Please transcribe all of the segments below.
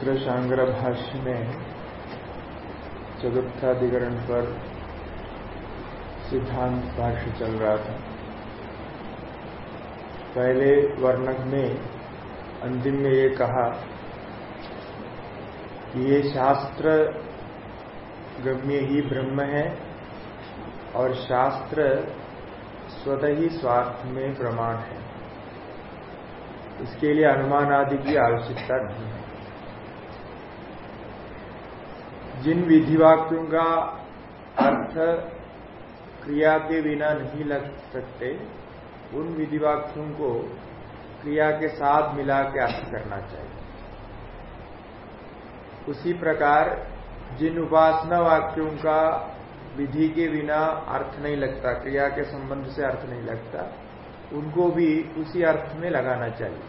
ब्रह्मसूत्र शांग्र भाष्य में चतुर्थाधिकरण पर सिद्धांत भाष्य चल रहा था। पहले वर्णक में अंतिम में ये कहा कि ये शास्त्र गम्य ही ब्रह्म है और शास्त्र स्वतः ही स्वार्थ में प्रमाण है। इसके लिए अनुमान आदि की आवश्यकता नहीं है। जिन विधिवाक्यों का अर्थ क्रिया के बिना नहीं लग सकते, उन विधिवाक्यों को क्रिया के साथ मिला के अर्थ करना चाहिए। उसी प्रकार जिन उपासना वाक्यों का विधि के बिना अर्थ नहीं लगता, क्रिया के संबंध से अर्थ नहीं लगता, उनको भी उसी अर्थ में लगाना चाहिए।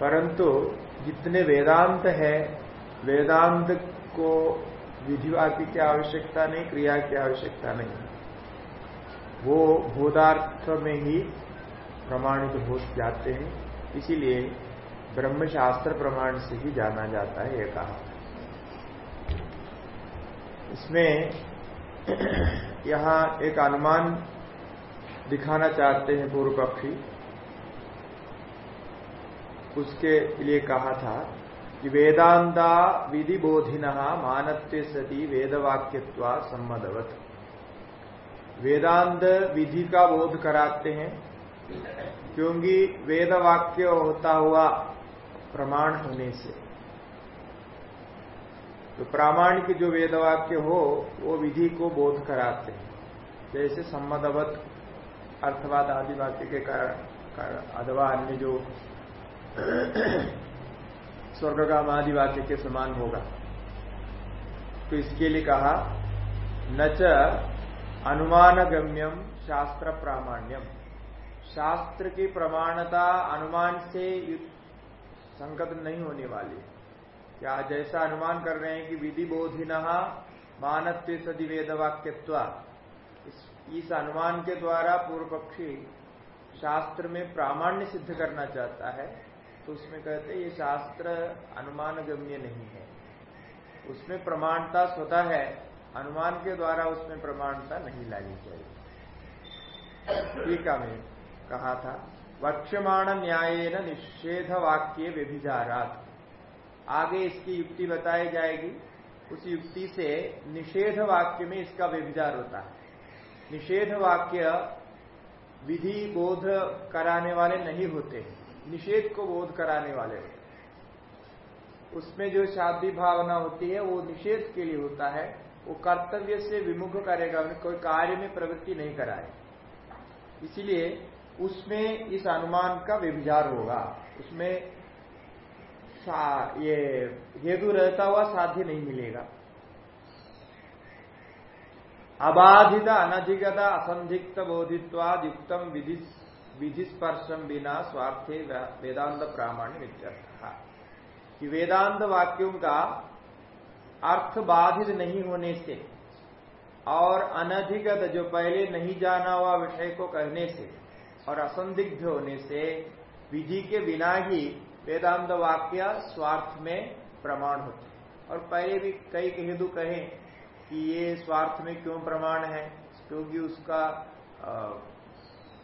परंतु जितने वेदांत है, वेदांत को विधिवाक्य की आवश्यकता नहीं, क्रिया की आवश्यकता नहीं। वो बोधार्थ में ही प्रमाणित हो जाते हैं, इसीलिए ब्रह्मशास्त्र प्रमाण से ही जाना जाता है यह कहा। इसमें यहाँ एक अनुमान दिखाना चाहते हैं पूर्व पक्षी उसके लिए कहा था वेदांता विधि बोधिन मानत्य सती वेदवाक्यत्वा सम्मदवत। वेदांत विधि का बोध कराते हैं, क्योंकि वेद वाक्य होता हुआ प्रमाण होने से। तो प्रामाणिक जो वेद वाक्य हो, वो विधि को बोध कराते हैं। जैसे सम्मदवत अर्थवाद आदि वाक्य के कारण, अथवा अन्य जो स्वर्गकाम आदि वाक्य के समान होगा। तो इसके लिए कहा, न च अनुमानगम्यम शास्त्र प्रामाण्यम। शास्त्र की प्रमाणता अनुमान से संगत नहीं होने वाली। क्या जैसा अनुमान कर रहे हैं कि विधि बोधिन मानत्व सदी वेद वाक्यत्वा इस अनुमान के द्वारा पूर्व पक्षी शास्त्र में प्रामाण्य सिद्ध करना चाहता है तो उसमें कहते हैं, ये शास्त्र अनुमान गम्य नहीं है। उसमें प्रमाणता स्वतः है। अनुमान के द्वारा उसमें प्रमाणता नहीं लानी चाहिए टीका में कहा था। वक्ष्यमाण न्याय न निषेध वाक्य व्यभिचारात। आगे इसकी युक्ति बताई जाएगी। उस युक्ति से निषेध वाक्य में इसका व्यभिचार होता है। निषेध वाक्य विधि बोध कराने वाले नहीं होते निषेध को बोध कराने वाले होते उसमें जो शादी भावना होती है, वो निषेध के लिए होता है। वो कर्तव्य से विमुख करेगा कोई कार्य में प्रवृत्ति नहीं कराए इसीलिए उसमें इस अनुमान का व्यभिचार होगा। उसमें ये हेतु रहता हुआ साध्य नहीं मिलेगा। अबाधित, अनधिगत, असंधिक्त बोधित्वाद युक्तम विधि विधि स्पर्शम बिना स्वार्थे वेदांत प्रामाण्य कि वेदांत वाक्यों का अर्थ बाधित नहीं होने से और अनधिगत जो पहले नहीं जाना हुआ विषय को कहने से और असंदिग्ध होने से विधि के बिना ही वेदांत वाक्य स्वार्थ में प्रमाण होते और पहले भी कई हेतु कहे कि ये स्वार्थ में क्यों प्रमाण है, क्योंकि उसका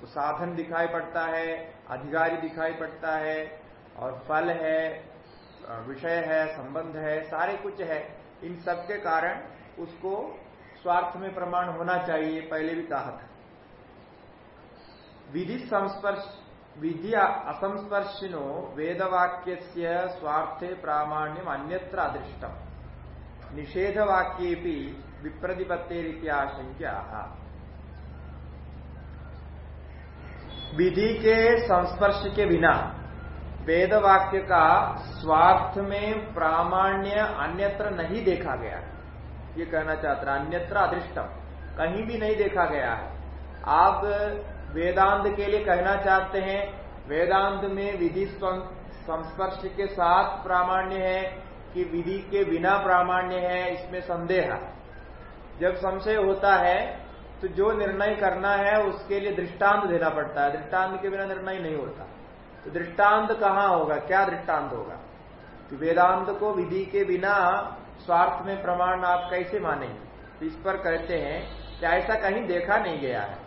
साधन दिखाई पड़ता है, अधिकारी दिखाई पड़ता है, और फल है, विषय है, संबंध है, सारे कुछ है। इन सब के कारण उसको स्वार्थ में प्रमाण होना चाहिए पहले भी कहा था। विधि संस्पर्श, विधि असंस्पर्शिनो वेदवाक्य स्वार्थे प्रामाण्यम अन्यत्र अदृष्टम। निषेधवाक्ये विप्रतिपत्तेरित्याशंक्या विधि के संस्पर्श के बिना वेद वाक्य का स्वार्थ में प्रामाण्य अन्यत्र नहीं देखा गया ये कहना चाहता है अन्यत्र अदृष्टम, कहीं भी नहीं देखा गया है। आप वेदांत के लिए कहना चाहते हैं, वेदांत में विधि संस्पर्श के साथ प्रामाण्य है कि विधि के बिना प्रामाण्य है, इसमें संदेह। जब संशय होता है तो जो निर्णय करना है उसके लिए दृष्टांत देना पड़ता है। दृष्टांत के बिना निर्णय नहीं होता। तो दृष्टांत कहाँ होगा? क्या दृष्टांत होगा? कि वेदांत को विधि के बिना स्वार्थ में प्रमाण आप कैसे मानेंगे? इस पर कहते हैं कि ऐसा कहीं देखा नहीं गया है।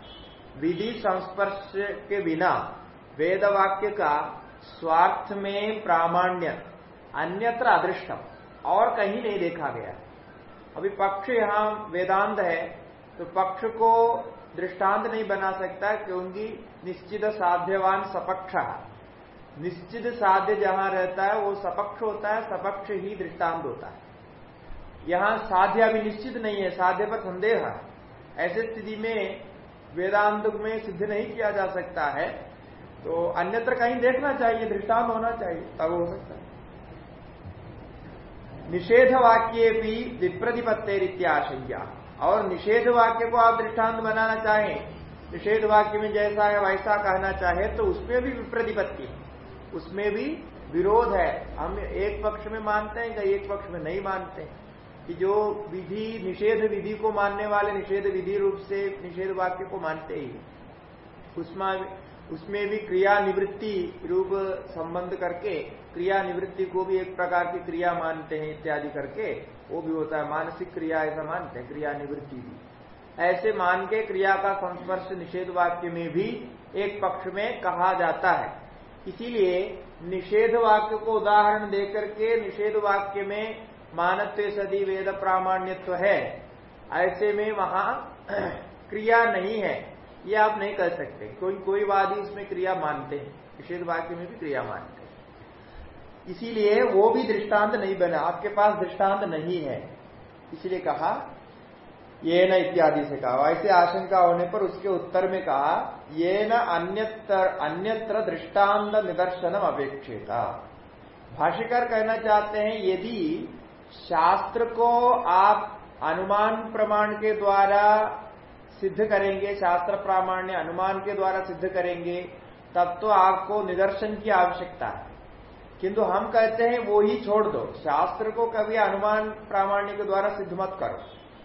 विधि संस्पर्श के बिना वेद वाक्य का स्वार्थ में प्रामाण्य, अन्यत्र अदृष्टम और कहीं नहीं देखा गया अभी पक्ष यहाँ वेदांत है तो पक्ष को दृष्टांत नहीं बना सकता क्योंकि निश्चित साध्यवान सपक्ष निश्चित साध्य जहाँ रहता है, वो सपक्ष होता है, सपक्ष ही दृष्टांत होता है। यहाँ साध्य अभी निश्चित नहीं है, साध्य पर संदेह है। ऐसे स्थिति में वेदांत में सिद्ध नहीं किया जा सकता है तो अन्यत्र कहीं देखना चाहिए, दृष्टांत होना चाहिए, तब हो सकता है। निषेध वाक्य भी विप्रतिपत्तेरित्याशंका और निषेध वाक्य को आप दृष्टांत बनाना चाहें, निषेध वाक्य में जैसा है, वैसा कहना चाहे तो उसमें भी विप्रतिपत्ति उसमें भी विरोध है। हम एक पक्ष में मानते हैं या एक पक्ष में नहीं मानते कि जो विधि, निषेध विधि को मानने वाले निषेध विधि रूप से निषेध वाक्य को मानते ही। उसमें उसमें भी क्रिया निवृत्ति रूप संबंध करके, क्रिया निवृत्ति को भी एक प्रकार की क्रिया मानते हैं इत्यादि करके वो भी होता है मानसिक क्रिया ऐसा मानते हैं, क्रिया निवृत्ति भी। ऐसे मान के क्रिया का संस्पर्श निषेध वाक्य में भी एक पक्ष में कहा जाता है। इसीलिए निषेध वाक्य को उदाहरण देकर के निषेध वाक्य में मानत्व सदी वेद प्रामाण्यत्व है। ऐसे में वहाँ क्रिया नहीं है। ये आप नहीं कर सकते। कोई कोई वादी इसमें क्रिया मानते हैं। निषेध वाक्य में भी क्रिया मानते हैं। इसीलिए वो भी दृष्टांत नहीं बना, आपके पास दृष्टांत नहीं है। इसलिए कहा, ये न इत्यादि से कहा। ऐसे आशंका होने पर उसके उत्तर में कहा, ये न अन्यत्र अन्यत्र दृष्टांत निदर्शनम अपेक्षित। भाष्यकार कहना चाहते हैं, यदि शास्त्र को आप अनुमान प्रमाण के द्वारा सिद्ध करेंगे, शास्त्र प्रामाण्य अनुमान के द्वारा सिद्ध करेंगे, तब तो आपको निदर्शन की आवश्यकता है। किंतु हम कहते हैं, वो ही छोड़ दो। शास्त्र को कभी अनुमान प्रामाण्य के द्वारा सिद्ध मत करो।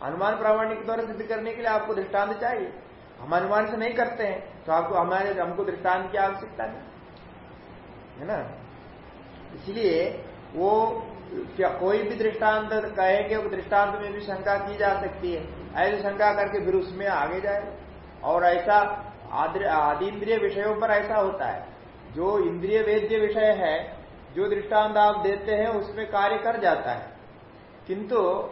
अनुमान प्रामाण्य के द्वारा सिद्ध करने के लिए आपको दृष्टांत चाहिए। हम अनुमान से नहीं करते हैं तो आपको हमारे, हमको दृष्टांत की आवश्यकता नहीं। है ना? इसलिए वो, क्या कोई भी दृष्टांत कहेंगे, वो दृष्टांत में भी शंका की जा सकती है। ऐसी शंका करके फिर उसमें आगे जाए। और ऐसा आदि इंद्रिय विषयों पर ऐसा होता है। जो इंद्रिय वेद्य विषय है जो दृष्टांत आप देते हैं, उसमें कार्य कर जाता है। किंतु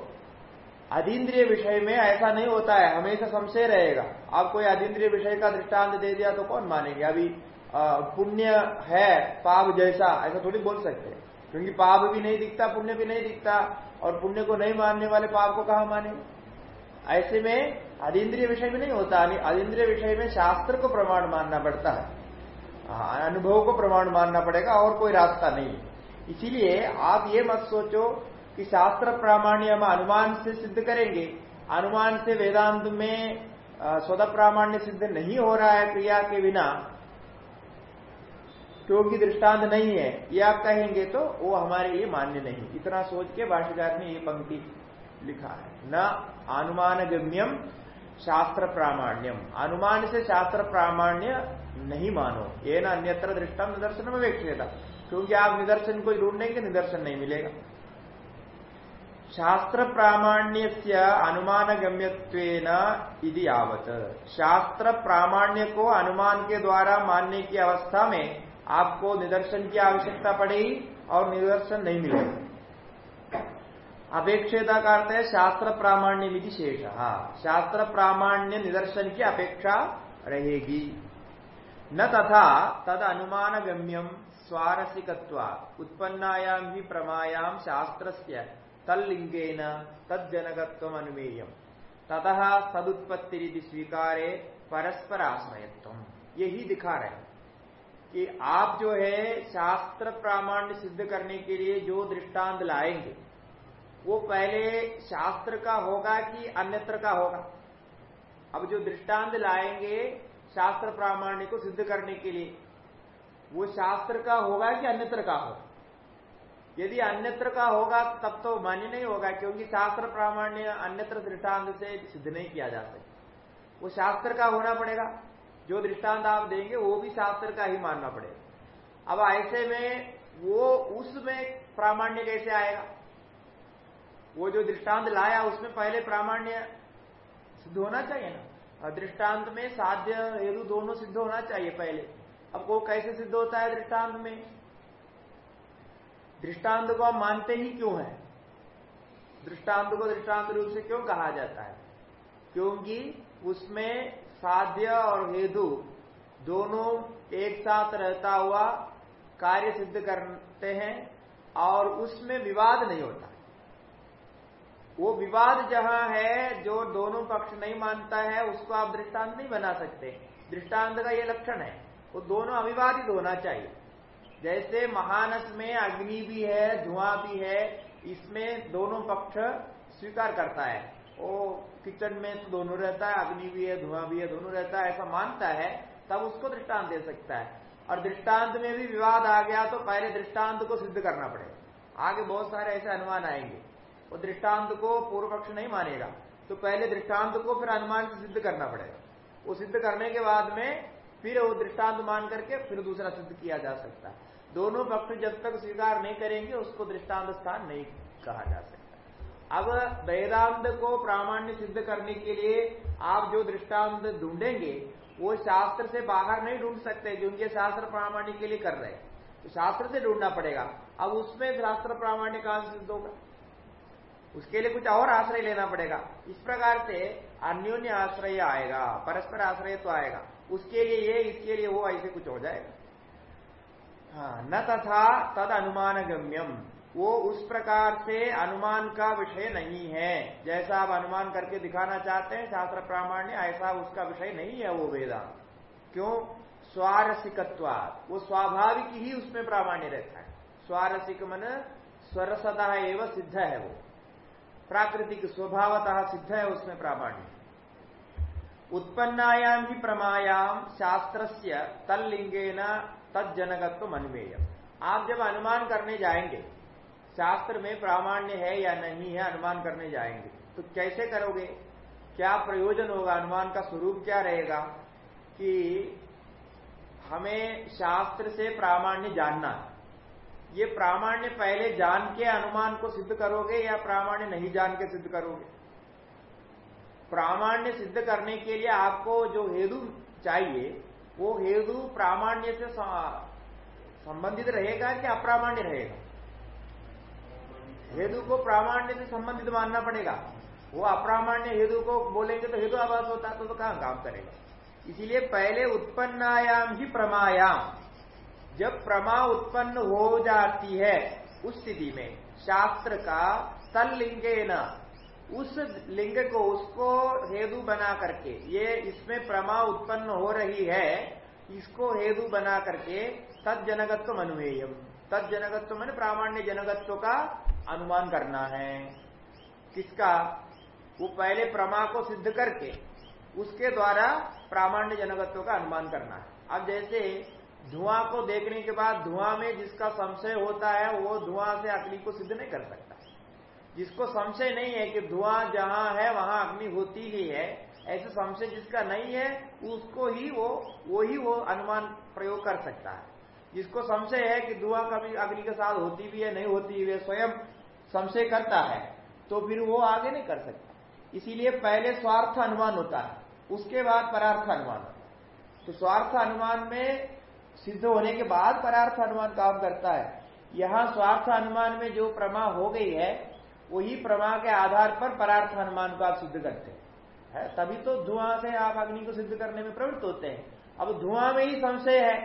अधीन्द्रिय विषय में ऐसा नहीं होता है, हमेशा संशय रहेगा। आप कोई अधीन्द्रिय विषय का दृष्टांत दे दिया तो कौन मानेंगे? अभी पुण्य है, पाप जैसा, ऐसा थोड़ी बोल सकते हैं। क्योंकि पाप भी नहीं दिखता, पुण्य भी नहीं दिखता, और पुण्य को नहीं मानने वाले पाप को कहा माने ऐसे में अधीन्द्रिय विषय में नहीं होता अधीन्द्रिय विषय में शास्त्र को प्रमाण मानना पड़ता है। हाँ, अनुभव को प्रमाण मानना पड़ेगा और कोई रास्ता नहीं। इसीलिए आप ये मत सोचो कि शास्त्र प्रामाण्य हम अनुमान से सिद्ध करेंगे। अनुमान से वेदांत में स्वतः प्रामाण्य सिद्ध नहीं हो रहा है क्रिया के बिना क्योंकि दृष्टांत नहीं है। ये आप कहेंगे तो वो हमारे लिए मान्य नहीं। इतना सोच के भाष्यकार ने ये पंक्ति लिखा है। न अनुमान गम्यम शास्त्र प्रामाण्यम। अनुमान से शास्त्र प्रामाण्य नहीं मानो। ये ना अन्यत्र दृष्टा निदर्शन में वेक्षेता क्योंकि आप निदर्शन को ढूंढेंगे निदर्शन नहीं मिलेगा। शास्त्र प्रामाण्य से अनुमान गम्यत्व आवत शास्त्र प्रामाण्य को अनुमान के द्वारा मानने की अवस्था में आपको निदर्शन की आवश्यकता पड़ेगी और निदर्शन नहीं मिलेगा। अपेक्षता का अर्थ है शास्त्र प्रामाण्य विधि शेष। शास्त्र प्रामाण्य निदर्शन की अपेक्षा रहेगी। न तथा तद अनुमान गम्यम स्वारसिकत्वा उत्पन्नायाम ही प्रमायाम शास्त्र तल्लिंगेन तज्जनकत्व अनुमेयम ततः सदुत्पत्ति स्वीकारे परस्पर आश्रयत्व यही दिखा रहे कि आप जो है शास्त्र प्रामाण्य सिद्ध करने के लिए जो दृष्टांत लाएँगे, वो पहले शास्त्र का होगा कि अन्यत्र का होगा? अब जो दृष्टांत लाएँगे शास्त्र प्रामाण्य को सिद्ध करने के लिए। वो शास्त्र का होगा कि अन्यत्र का होगा यदि अन्यत्र का होगा, तब तो मान्य नहीं होगा, क्योंकि शास्त्र प्रामाण्य अन्यत्र दृष्टांत से सिद्ध नहीं किया जा सकता। वो शास्त्र का होना पड़ेगा। जो दृष्टांत आप देंगे, वो भी शास्त्र का ही मानना पड़ेगा। अब ऐसे में वो उसमें प्रामाण्य कैसे आएगा? वो जो दृष्टांत लाया, उसमें पहले प्रामाण्य सिद्ध होना चाहिए ना? दृष्टांत में साध्य हेतु दोनों सिद्ध होना चाहिए पहले। अब वो कैसे सिद्ध होता है दृष्टांत में? दृष्टांत को आप मानते ही क्यों है? दृष्टांत को दृष्टांत रूप से क्यों कहा जाता है? क्योंकि उसमें साध्य और हेतु दोनों एक साथ रहता हुआ कार्य सिद्ध करते हैं और उसमें विवाद नहीं होता। वो विवाद जहाँ है, जो दोनों पक्ष नहीं मानता है, उसको आप दृष्टांत नहीं बना सकते। दृष्टांत का ये लक्षण है। वो दोनों अविवादित होना चाहिए। जैसे महानस में अग्नि भी है, धुआँ भी है, इसमें दोनों पक्ष स्वीकार करता है। वो किचन में तो दोनों रहता है, अग्नि भी है, धुआँ भी है, दोनों रहता है, ऐसा मानता है, तब उसको दृष्टांत दे सकता है। और दृष्टांत में भी विवाद आ गया तो पहले दृष्टांत को सिद्ध करना पड़ेगा। आगे बहुत सारे ऐसे अनुमान आएँगे। वो दृष्टांत को पूर्व पक्ष नहीं मानेगा। तो पहले दृष्टांत को फिर अनुमान से सिद्ध करना पड़ेगा। वो सिद्ध करने के बाद में फिर वो दृष्टांत मान करके फिर दूसरा सिद्ध किया जा सकता है। दोनों पक्ष जब तक स्वीकार नहीं करेंगे, उसको दृष्टांत स्थान नहीं कहा जा सकता। अब वेदांत को प्रामाण्य सिद्ध करने के लिए आप जो दृष्टांत ढूंढेंगे, वो शास्त्र से बाहर नहीं ढूंढ सकते क्योंकि शास्त्र प्रामाण्य के लिए कर रहे हैं। तो शास्त्र से ढूंढना पड़ेगा। अब उसमें शास्त्र प्रामाण्य कहाँ सिद्ध होगा? उसके लिए कुछ और आश्रय लेना पड़ेगा। इस प्रकार से अन्योन्य आश्रय आएगा, परस्पर आश्रय तो आएगा। उसके लिए ये, इसके लिए वो, ऐसे कुछ हो जाएगा। हाँ न तथा तद अनुमान गम्यम वो उस प्रकार से अनुमान का विषय नहीं है। जैसा आप अनुमान करके दिखाना चाहते हैं, शास्त्र प्रामाण्य, ऐसा उसका विषय नहीं है वो वेदा। क्यों? स्वारसिकत्वा वो स्वाभाविक ही उसमें प्रामाण्य रहता है। स्वारसिक मन स्वरसतः एवं सिद्ध है वो। प्राकृतिक स्वभावतः सिद्ध है, उसमें प्रामाण्य उत्पन्नायाम ही प्रमायाम शास्त्र से तल्लिंगेन तत्जनकत्व अनुमेय आप जब अनुमान करने जाएँगे, शास्त्र में प्रामाण्य है या नहीं है अनुमान करने जाएँगे तो कैसे करोगे? क्या प्रयोजन होगा? अनुमान का स्वरूप क्या रहेगा? कि हमें शास्त्र से प्रामाण्य जानना ये प्रामाण्य पहले जान के अनुमान को सिद्ध करोगे या प्रामाण्य नहीं जान के सिद्ध करोगे? प्रामाण्य सिद्ध करने के लिए आपको जो हेतु चाहिए वो हेतु प्रामाण्य से संबंधित रहेगा कि अप्रामाण्य रहेगा? हेतु को प्रामाण्य से संबंधित मानना पड़ेगा। वो अप्रामाण्य हेतु को बोलेंगे तो हेतु आवास होता तो, तो कहाँ काम करेगा? इसीलिए पहले उत्पन्नायाम ही प्रमायाम। जब प्रमा उत्पन्न हो जाती है, उस स्थिति में शास्त्र का तल लिंगे न, उस लिंग को उसको हेतु बना करके, ये इसमें प्रमा उत्पन्न हो रही है, इसको हेतु बना करके तद जनगत्व अनुमेयम तद जनगत्व मैंने प्रामाण्य जनगत्व का अनुमान करना है। किसका? वो पहले प्रमा को सिद्ध करके, उसके द्वारा प्रामाण्य जनगत्व का अनुमान करना है। अब जैसे धुआँ को देखने के बाद धुआँ में जिसका संशय होता है, वो धुआँ से अग्नि को सिद्ध नहीं कर सकता। जिसको संशय नहीं है कि धुआँ जहाँ है, वहाँ अग्नि होती ही है, ऐसे संशय जिसका नहीं है, उसको ही वो वो ही वो अनुमान प्रयोग कर सकता है। जिसको संशय है कि धुआँ कभी अग्नि के साथ होती भी है, नहीं होती है, स्वयं संशय करता है तो फिर वो आगे नहीं कर सकता। इसीलिए पहले स्वार्थ अनुमान होता है, उसके बाद परार्थ अनुमान। होता है तो स्वार्थ अनुमान में सिद्ध होने के बाद परार्थ अनुमान काम करता है। यहाँ स्वार्थ अनुमान में जो प्रमा हो गई है, वही प्रमा के आधार पर परार्थ अनुमान को आप सिद्ध करते हैं, तभी तो धुआँ से आप अग्नि को सिद्ध करने में प्रवृत्त होते हैं। अब धुआँ में ही संशय है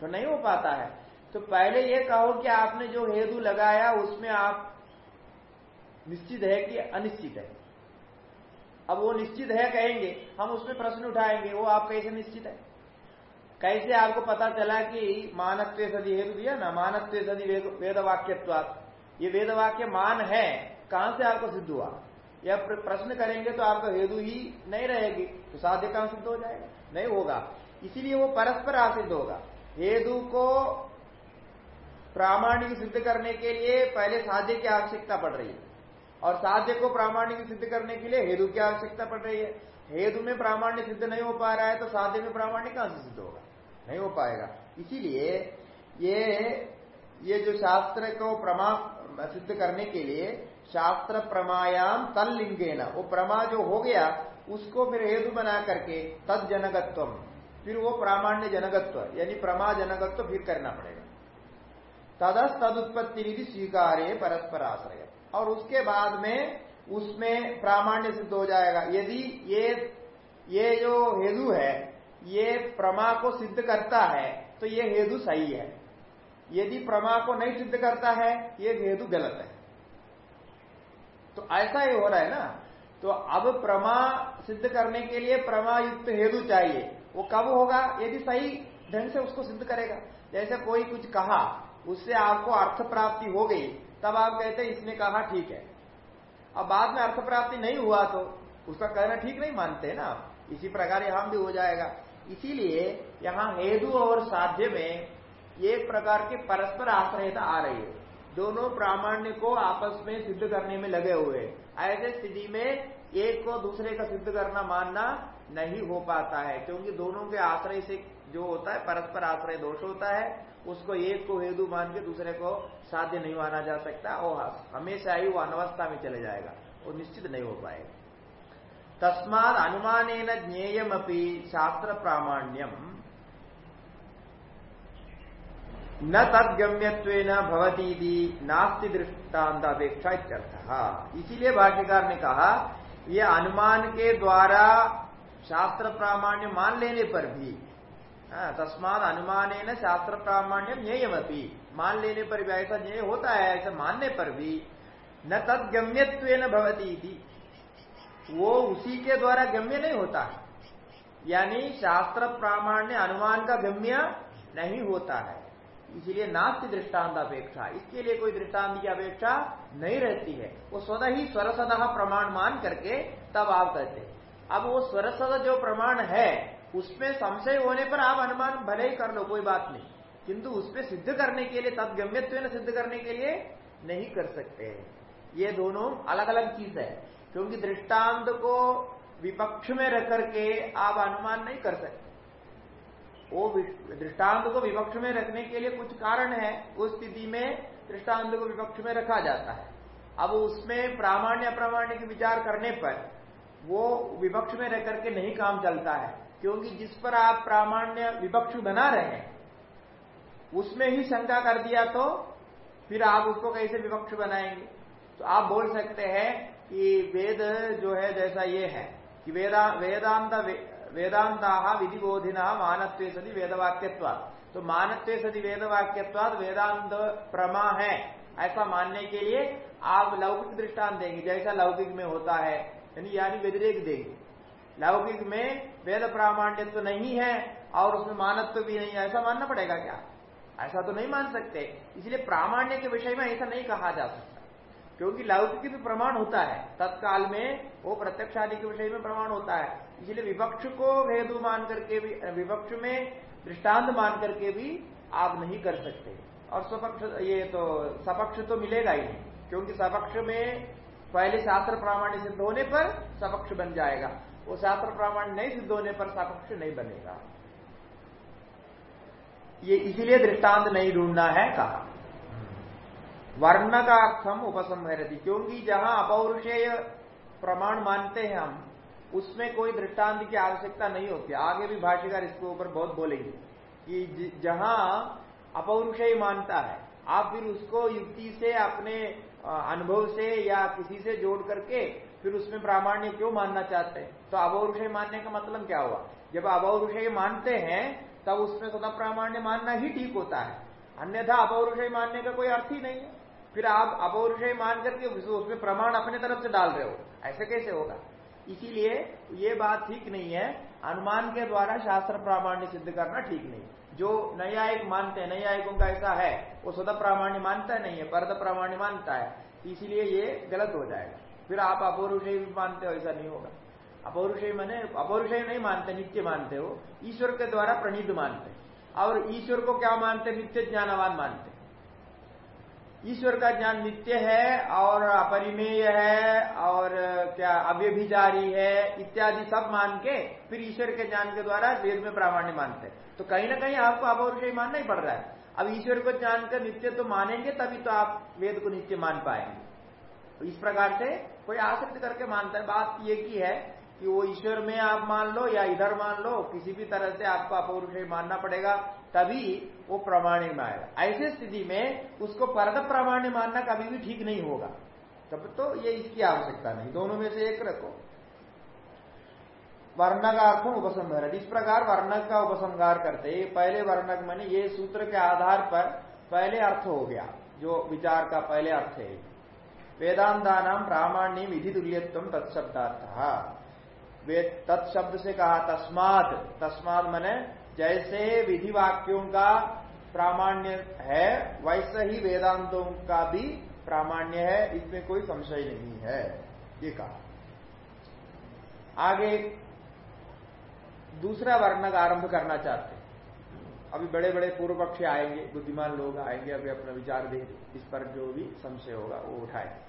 तो नहीं हो पाता है। तो पहले ये कहो कि आपने जो हेतु लगाया, उसमें आप निश्चित है कि अनिश्चित है। अब वो निश्चित है कहेंगे, हम उसमें प्रश्न उठाएँगे, वो आप कैसे निश्चित है? कैसे आपको पता चला कि मानत्व सदी हेतु दिया? ना, मानत्व सदी वेद वाक्यत्वात ये वेद वाक्य मान है, कहाँ से आपको सिद्ध हुआ? या प्रश्न करेंगे तो आपका हेतु ही नहीं रहेगी तो साध्य कहाँ सिद्ध हो जाएगा? नहीं होगा। इसीलिए वो परस्पर आसिद्ध होगा। हेतु को प्रामाणिक सिद्ध करने के लिए पहले साध्य की आवश्यकता पड़ रही है। और साध्य को प्रामाणिक सिद्ध करने के लिए हेतु की आवश्यकता पड़ रही है। हेतु में प्रामाण्य सिद्ध नहीं हो पा रहा है तो साध्य में प्रामाण्य कहाँ से सिद्ध होगा? नहीं हो पाएगा। इसीलिए ये ये जो शास्त्र को प्रमा, सिद्ध करने के लिए शास्त्र प्रमायाम तल लिंगे न वो प्रमा जो हो गया, उसको फिर हेतु बना करके तद जनगत्व फिर वो प्रामाण्य जनगत्व यानी प्रमा जनगत्व फिर करना पड़ेगा। तदस तद उत्पत्ति निधि स्वीकार्य परस्पर आश्रय और उसके बाद में, उसमें प्रामाण्य सिद्ध हो जाएगा। यदि ये ये जो हेतु है ये प्रमा को सिद्ध करता है तो ये हेतु सही है। यदि प्रमा को नहीं सिद्ध करता है, ये हेतु गलत है। तो ऐसा ही हो रहा है ना? तो अब प्रमा सिद्ध करने के लिए प्रमा युक्त हेतु चाहिए। वो कब होगा? यदि सही ढंग से उसको सिद्ध करेगा। जैसे कोई कुछ कहा, उससे आपको अर्थ प्राप्ति हो गई, तब आप कहते इसने कहा ठीक है। अब बाद में अर्थ प्राप्ति नहीं हुआ तो उसका कहना ठीक नहीं मानते ना इसी प्रकार यहाँ भी हो जाएगा। इसीलिए यहाँ हेतु और साध्य में एक प्रकार की परस्पर आश्रयता आ रही है। दोनों प्रामाण्य को आपस में सिद्ध करने में लगे हुए ऐसे स्थिति में एक को दूसरे का सिद्ध करना मानना नहीं हो पाता है, क्योंकि दोनों के आश्रय से जो होता है, परस्पर आश्रय दोष होता है, उसको एक को हेतु मान के दूसरे को साध्य नहीं माना जा सकता और हमेशा ही वो अनवस्था में चले जाएगा वो निश्चित नहीं हो पाएगा। तस्माद अनुमान ज्ञेयम शास्त्र प्रामाण्यम न तदगम्यत्व भवती नास्ति दृष्टांत अपेक्षा इसीलिए भाष्यकार ने कहा यह अनुमान के द्वारा शास्त्र प्रामाण्य मान लेने पर भी हाँ, तस्माद अनुमान शास्त्र प्रामाण्य ज्ञेयमपी मान लेने पर भी ऐसा ज्ञेय होता है ऐसा मानने पर भी न तदगम्यत्व भवती वो उसी के द्वारा गम्य नहीं होता। है यानी शास्त्र प्रामाण्य अनुमान का गम्य नहीं होता है। इसलिए नास्ति दृष्टांत अपेक्षा इसके लिए कोई दृष्टांत की अपेक्षा नहीं रहती है। वो स्वतः ही स्वरसद प्रमाण मान करके तब आप कहते अब वो स्वरसद जो प्रमाण है, उसमें संशय होने पर आप अनुमान भले ही कर लो, कोई बात नहीं। किंतु उसमें सिद्ध करने के लिए तदगम्यत्व सिद्ध करने के लिए नहीं कर सकते। ये दोनों अलग अलग चीज़ है। क्योंकि दृष्टांत को विपक्ष में रख करके आप अनुमान नहीं कर सकते। वो दृष्टांत को विपक्ष में रखने के लिए कुछ कारण है, उस स्थिति में दृष्टांत को विपक्ष में रखा जाता है। अब उसमें प्रामाण्य अप्रामाण्य की विचार करने पर वो विपक्ष में रह करके नहीं काम चलता है, क्योंकि जिस पर आप प्रामाण्य विपक्ष बना रहे हैं, उसमें ही शंका कर दिया तो फिर आप उसको कैसे विपक्ष बनाएँगे? तो आप बोल सकते हैं कि वेद जो है जैसा ये है कि वेदा, वेदांत वेदांता विधिबोधिना मानत्व सदी वेदवाक्यत्वाद तो मानत्व सदी वेदवाक्यत्वाद वेदांत प्रमा है, ऐसा मानने के लिए आप लौकिक दृष्टांत देंगे, जैसा लौकिक में होता है, यानी यानी व्यतिरेक देंगे। लौकिक में वेद प्रामाण्य तो नहीं है और उसमें मानत्व तो भी नहीं है, ऐसा मानना पड़ेगा क्या? ऐसा तो नहीं मान सकते। इसलिए प्रामाण्य के विषय में ऐसा नहीं कहा जा सकता। क्योंकि लौकिक भी प्रमाण होता है। तत्काल में वो प्रत्यक्ष आदि के विषय में प्रमाण होता है। इसलिए विपक्ष को हेतु मान करके भी, विपक्ष में दृष्टांत मान करके भी आप नहीं कर सकते। और स्वपक्ष, ये तो सपक्ष तो मिलेगा ही नहीं, क्योंकि सपक्ष में पहले शास्त्र प्रामाण्य सिद्ध होने पर सपक्ष बन जाएगा। वो शास्त्र प्रामाण्य नहीं सिद्ध होने पर सपक्ष नहीं बनेगा। ये इसीलिए दृष्टांत नहीं ढूंढना है कहा। वर्ण का अर्थम उपसंहरती क्योंकि जहाँ अपौरुषेय प्रमाण मानते हैं हम, उसमें कोई दृष्टांत की आवश्यकता नहीं होती। आगे भी भाष्यकार इसके ऊपर बहुत बोलेंगे कि जहाँ अपौरुषेय मानता है, आप फिर उसको युक्ति से, अपने अनुभव से या किसी से जोड़ करके फिर उसमें प्रामाण्य क्यों मानना चाहते हैं? तो अवौरुषय मानने का मतलब क्या हुआ? जब अवौरुषय मानते हैं, तब उसमें सदा प्रामाण्य मानना ही ठीक होता है। अन्यथा अपौरुषय मानने का कोई अर्थ ही नहीं है। फिर आप अपौरुषय मान करके उसमें प्रमाण अपने तरफ़ से डाल रहे हो। ऐसे कैसे होगा? इसीलिए ये बात ठीक नहीं है। अनुमान के द्वारा शास्त्र प्रामाण्य सिद्ध करना ठीक नहीं। जो न्यायिक मानते हैं, न्यायिकों का ऐसा है, वो स्वतः प्रामाण्य मानता है नहीं है परद प्रामाण्य मानता है। इसीलिए ये गलत हो जाएगा। फिर आप अपौरुषय भी मानते हो, ऐसा नहीं होगा। अपौरुषय मैंने अपौरुषय नहीं मानते, नित्य मानते हो। ईश्वर के द्वारा प्रणीत मानते और ईश्वर को क्या मानते नित्य ज्ञानवान मानते ईश्वर का ज्ञान नित्य है और अपरिमेय है और क्या अव्यभिचारी है, इत्यादि सब मान के फिर ईश्वर के ज्ञान के द्वारा वेद में प्रामाण्य मानते हैं। तो कहीं ना कहीं आपको अब अपौरुषय मानना ही पड़ रहा है। अब ईश्वर को जानकर नित्य तो मानेंगे, तभी तो आप वेद को नित्य मान पाएँगे। तो इस प्रकार से कोई आश्रित करके मानता है, बात ये की है कि वो ईश्वर में आप मान लो या इधर मान लो, किसी भी तरह से आपको अपौरुषय मानना पड़ेगा, तभी वो प्रमाण्य में आएगा। ऐसे स्थिति में उसको परद प्रमाण्य मानना कभी भी ठीक नहीं होगा। तब तो ये इसकी आवश्यकता नहीं। दोनों में से एक रखो। वर्ण का अर्थ उपसंहार। इस प्रकार वर्णक का उपसंहार करते पहले वर्णक मैंने ये सूत्र के आधार पर पहले अर्थ हो गया, जो विचार का पहले अर्थ है। वेदांता नाम प्रामाण्य विधि तुल्यत्व तत्शब्दार्थ। वे तत्शब्द से कहा, तस्माद तस्माद मैंने जैसे विधि वाक्यों का प्रामाण्य है, वैसे ही वेदांतों का भी प्रामाण्य है, इसमें कोई संशय नहीं है। ये कहा। आगे दूसरा वर्णक आरंभ करना चाहते अभी बड़े बड़े पूर्व पक्षी आएँगे, बुद्धिमान लोग आएँगे, अभी अपना विचार दे, इस पर जो भी संशय होगा वो उठाएँगे।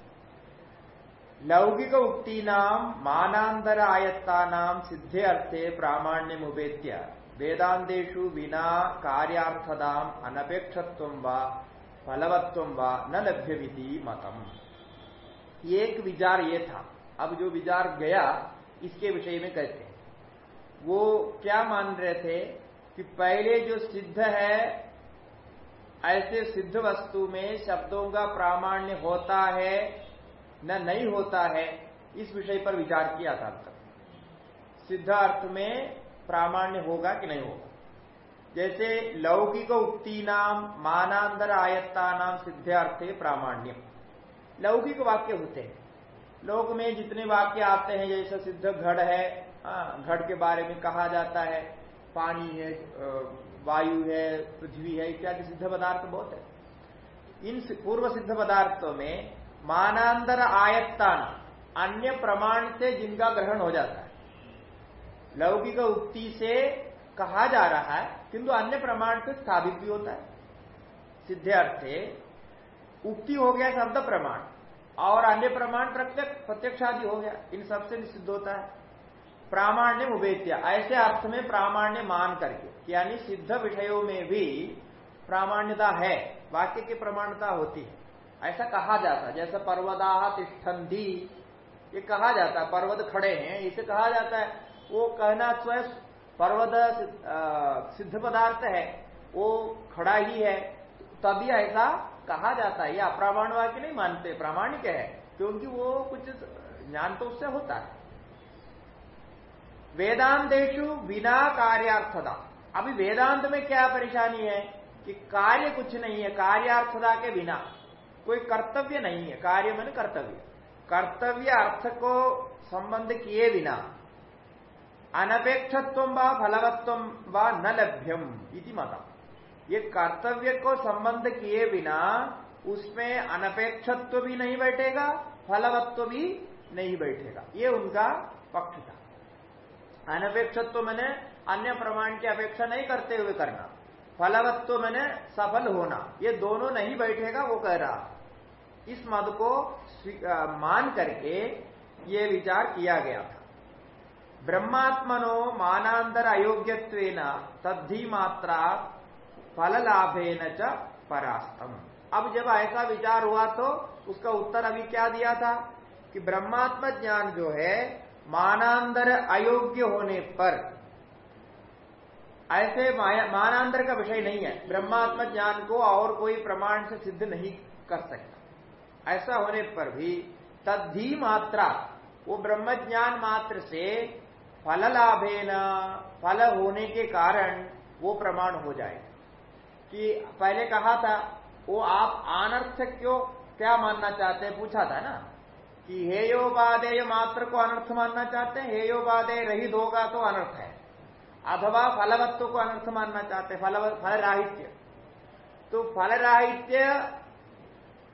लौकिक उक्ति नाम मानांतर आयत्ता नाम सिद्धे अर्थे प्रामाण्य मुपेत्य वेदांतेषु बिना कार्यार्थदाम अनपेक्षत्व व फलवत्व व न लभ्य मतम एक विचार ये था, अब जो विचार गया, इसके विषय में कहते हैं। वो क्या मान रहे थे कि पहले जो सिद्ध है, ऐसे सिद्ध वस्तु में शब्दों का प्रामाण्य होता है न नहीं होता है इस विषय पर विचार किया था अब तक। सिद्ध अर्थ में प्रामाण्य होगा कि नहीं होगा? जैसे लौकिक उक्ति नाम मानांतर आयत्ता नाम सिद्ध अर्थे प्रामाण्य। लौकिक वाक्य होते हैं। लोक में जितने वाक्य आते हैं जैसे सिद्ध घड़ है हाँ, घड़ के बारे में कहा जाता है पानी है वायु है पृथ्वी है इत्यादि सिद्ध पदार्थ बहुत है। इन पूर्व सिद्ध पदार्थों में मानांतर आयत्तान, अन्य प्रमाण से जिनका ग्रहण हो जाता है। लौकिक उक्ति से कहा जा रहा है, किंतु अन्य प्रमाण से स्थापित भी होता है। सिद्ध अर्थे उक्ति हो गया शब्द प्रमाण, और अन्य प्रमाण प्रत्यक्ष, प्रत्यक्षादि हो गया, इन सबसे सिद्ध होता है। प्रामाण्य उभेत्या, ऐसे अर्थ में प्रामाण्य मान करके यानी सिद्ध विषयों में भी प्रामाण्यता है, वाक्य की प्रमाणता होती है। ऐसा कहा जाता जैसे पर्वदाह तिष्ठंदी ये कहा जाता है, पर्वत खड़े हैं, इसे कहा जाता है। वो कहना स्वयं पर्वत सिद्ध पदार्थ है, वो खड़ा ही है। तभी ऐसा कहा जाता है, ये अप्रामाण वाक्य नहीं मानते, प्रामाणिक है, क्योंकि वो कुछ ज्ञान तो उससे होता है। वेदांतेशु बिना कार्यार्थता। अभी वेदांत में क्या परेशानी है कि कार्य कुछ नहीं है, कार्यार्थता के बिना। कोई कर्तव्य नहीं है, कार्य मन कर्तव्य। कर्तव्य अर्थ को संबंध किए बिना अनपेक्षत्व व फलवत्व व न लभ्यम इति मतम ये कर्तव्य को संबंध किए बिना उसमें अनपेक्षत्व भी नहीं बैठेगा, फलवत्व भी नहीं बैठेगा। ये उनका पक्ष था। अनपेक्षत्व मैंने अन्य प्रमाण की अपेक्षा नहीं करते हुए करना। फलवत्व मैंने सफल होना। ये दोनों नहीं बैठेगा, वो कह रहा। इस मद को मान करके ये विचार किया गया था। ब्रह्मात्मनो मानांतर अयोग्यत्व तद्धि मात्रा फल लाभेन च परास्तम। अब जब ऐसा विचार हुआ तो उसका उत्तर अभी क्या दिया था? कि ब्रह्मात्म ज्ञान जो है, मानांतर अयोग्य होने पर ऐसे मानांतर का विषय नहीं है। ब्रह्मात्म ज्ञान को और कोई प्रमाण से सिद्ध नहीं कर सकता। ऐसा होने पर भी तद्धि मात्रा, वो ब्रह्म ज्ञान मात्र से फल लाभे न फल होने के कारण वो प्रमाण हो जाए कि पहले कहा था, वो आप अनर्थ क्यों, क्या मानना चाहते हैं? पूछा था ना? कि हे हेयोपादेय मात्र को अनर्थ मानना चाहते हैं हे, हेयोपादेय रहित होगा तो अनर्थ है। अथवा फलवत्व को अनर्थ मानना चाहते हैं फल राहित्य तो फल राहित्य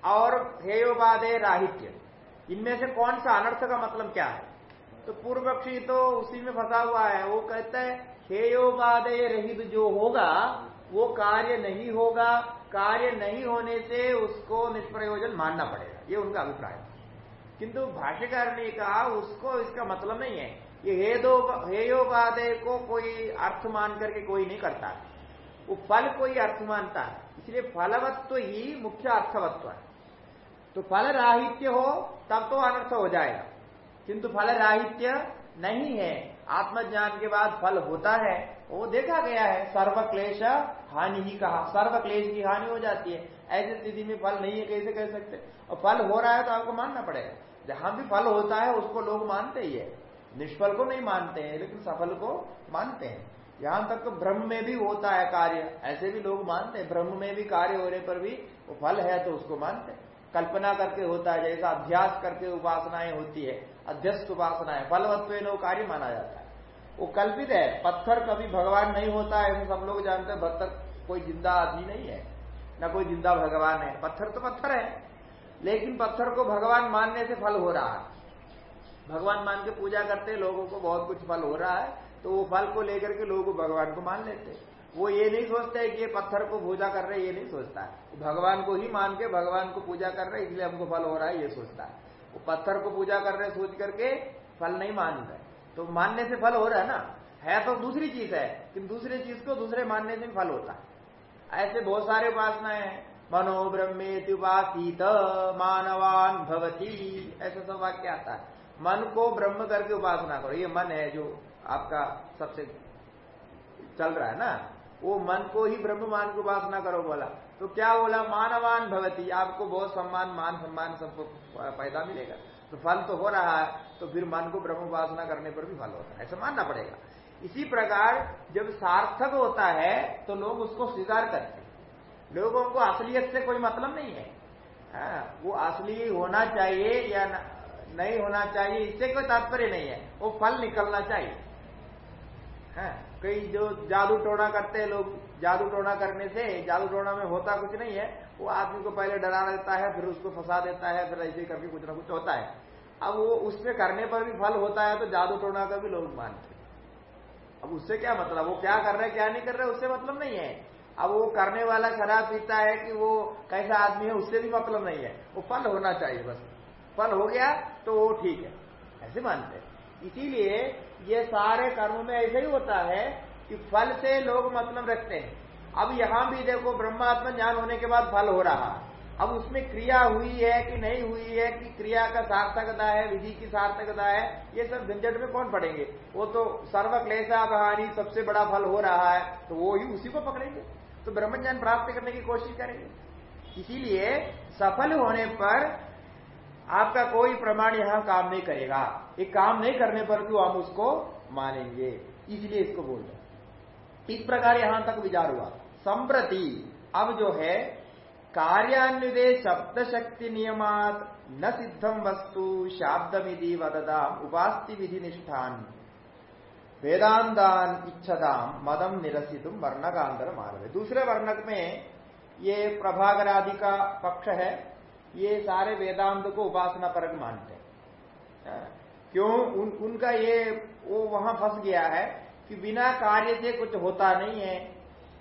और हेयोपादेय राहित्य। इनमें से कौन सा अनर्थ का मतलब क्या है? तो पूर्व पक्षी तो उसी में फंसा हुआ है। वो कहता है हेयोपादय रहित जो होगा, वो कार्य नहीं होगा। कार्य नहीं होने से उसको निष्प्रयोजन मानना पड़ेगा। ये उनका अभिप्राय। किंतु भाष्यकार ने कहा, उसको इसका मतलब नहीं है। ये हेदो हेयोपादय को कोई अर्थ मान करके कोई नहीं करता वो फल कोई अर्थ मानता है। इसलिए फलवत्व ही मुख्य अर्थवत्व है। तो फल राहित्य हो, तब तो अनर्थ हो जाएगा। किंतु फल राहित्य नहीं है। आत्मज्ञान के बाद फल होता है। वो देखा गया है। सर्व क्लेश हानि ही कहा। सर्व क्लेश की हानि हो जाती है। ऐसी स्थिति में फल नहीं है, कैसे कह सकते? और फल हो रहा है तो आपको मानना पड़ेगा। जहाँ भी फल होता है, उसको लोग मानते ही है। निष्फल को नहीं मानते हैं, लेकिन सफल को मानते हैं। यहाँ तक तो ब्रह्म में भी होता है कार्य। ऐसे भी लोग मानते हैं, ब्रह्म में भी कार्य होने पर भी वो फल है तो उसको मानते हैं। कल्पना करके होता है, जैसा अभ्यास करके उपासनाएँ होती है, अध्यस्त उपासना है फलवत्व कार्य माना जाता है। वो कल्पित है, पत्थर कभी भगवान नहीं होता है सब लोग जानते हैं, पत्थर कोई ज़िंदा आदमी नहीं है, न कोई ज़िंदा भगवान है। पत्थर तो पत्थर है, लेकिन पत्थर को भगवान मानने से फल हो रहा है। भगवान मान के पूजा करते हैं, लोगों को बहुत कुछ फल हो रहा है तो वो फल को लेकर के लोग भगवान को मान लेते हैं। वो ये नहीं सोचते है कि ये पत्थर को पूजा कर रहे ये नहीं सोचता। है भगवान को ही मान के भगवान को पूजा कर रहे इसलिए हमको फल हो रहा है, ये सोचता है। वो पत्थर को पूजा कर रहे सोच करके फल नहीं मान रहे। तो मानने से फल हो रहा है ना? है तो दूसरी चीज़ है कि दूसरी चीज़ को दूसरे मानने से फल होता है। ऐसे बहुत सारे उपासनाएँ हैं। मनो ब्रह्मेति उपासित मानवान भवती, ऐसा सब वाक्य आता है। मन को ब्रह्म करके उपासना करो। ये मन है जो आपका सबसे चल रहा है ना? वो मन को ही ब्रह्म मान की उपासना करो बोला। तो क्या बोला? मानवान भवती। आपको बहुत सम्मान मान सम्मान सब पैदा मिलेगा। तो फल तो हो रहा है तो फिर मन को ब्रह्म उपासना करने पर भी फल होता है। ऐसा मानना पड़ेगा। इसी प्रकार जब सार्थक होता है तो लोग उसको स्वीकार करते हैं। लोगों को असलियत से कोई मतलब नहीं है। आ, हाँ, वो असली होना चाहिए या नहीं होना चाहिए इससे कोई तात्पर्य नहीं है। वो फल निकलना चाहिए। है हाँ, कई जो जादू टोना करते हैं लोग जादू टोना करने से जादू टोना में होता कुछ नहीं है। वो आदमी को पहले डरा देता है फिर उसको फंसा देता है फिर ऐसे करके कुछ ना कुछ होता है। अब वो उसमें करने पर भी फल होता है तो जादू टोना का भी लोग मानते अब उससे क्या मतलब? वो क्या कर रहे हैं क्या नहीं कर रहे उससे मतलब नहीं है। अब वो करने वाला शराब पीता है कि वो कैसा आदमी है उससे भी मतलब नहीं है। वो फल होना चाहिए बस। फल हो गया तो वो ठीक है। ऐसे मानते हैं। इसीलिए ये सारे कर्म में ऐसे ही होता है कि फल से लोग मतलब रखते हैं। अब यहाँ भी देखो, ब्रह्मात्मा ज्ञान होने के बाद फल हो रहा। अब उसमें क्रिया हुई है कि नहीं हुई है, कि क्रिया का सार्थकता है, विधि की सार्थकता है, ये सब झंझट में कौन पड़ेंगे? वो तो सर्व क्लेशा बहानी सबसे बड़ा फल हो रहा है तो वो ही उसी को पकड़ेंगे। तो ब्रह्म ज्ञान प्राप्त करने की कोशिश करेंगे। इसीलिए सफल होने पर आपका कोई प्रमाण यहाँ काम नहीं करेगा। एक काम नहीं करने पर भी हम उसको मानेंगे। इसलिए इसको बोल रहे इस प्रकार यहाँ तक विचार हुआ। संप्रति, अब जो है कार्यान्विदे शब्द शक्ति नियमात न सिद्धम वस्तु शाब्दमिधि वददाम उपास्ति विधि निष्ठान वेदांतान इच्छदाम मदम निरसित वर्णकांतर मार्ग दूसरे वर्णक में ये प्रभागर आदि का पक्ष है ये सारे वेदांत को उपासना परक मानते हैं। क्यों? उन, उनका ये वो वहाँ फंस गया है कि बिना कार्य से कुछ होता नहीं है।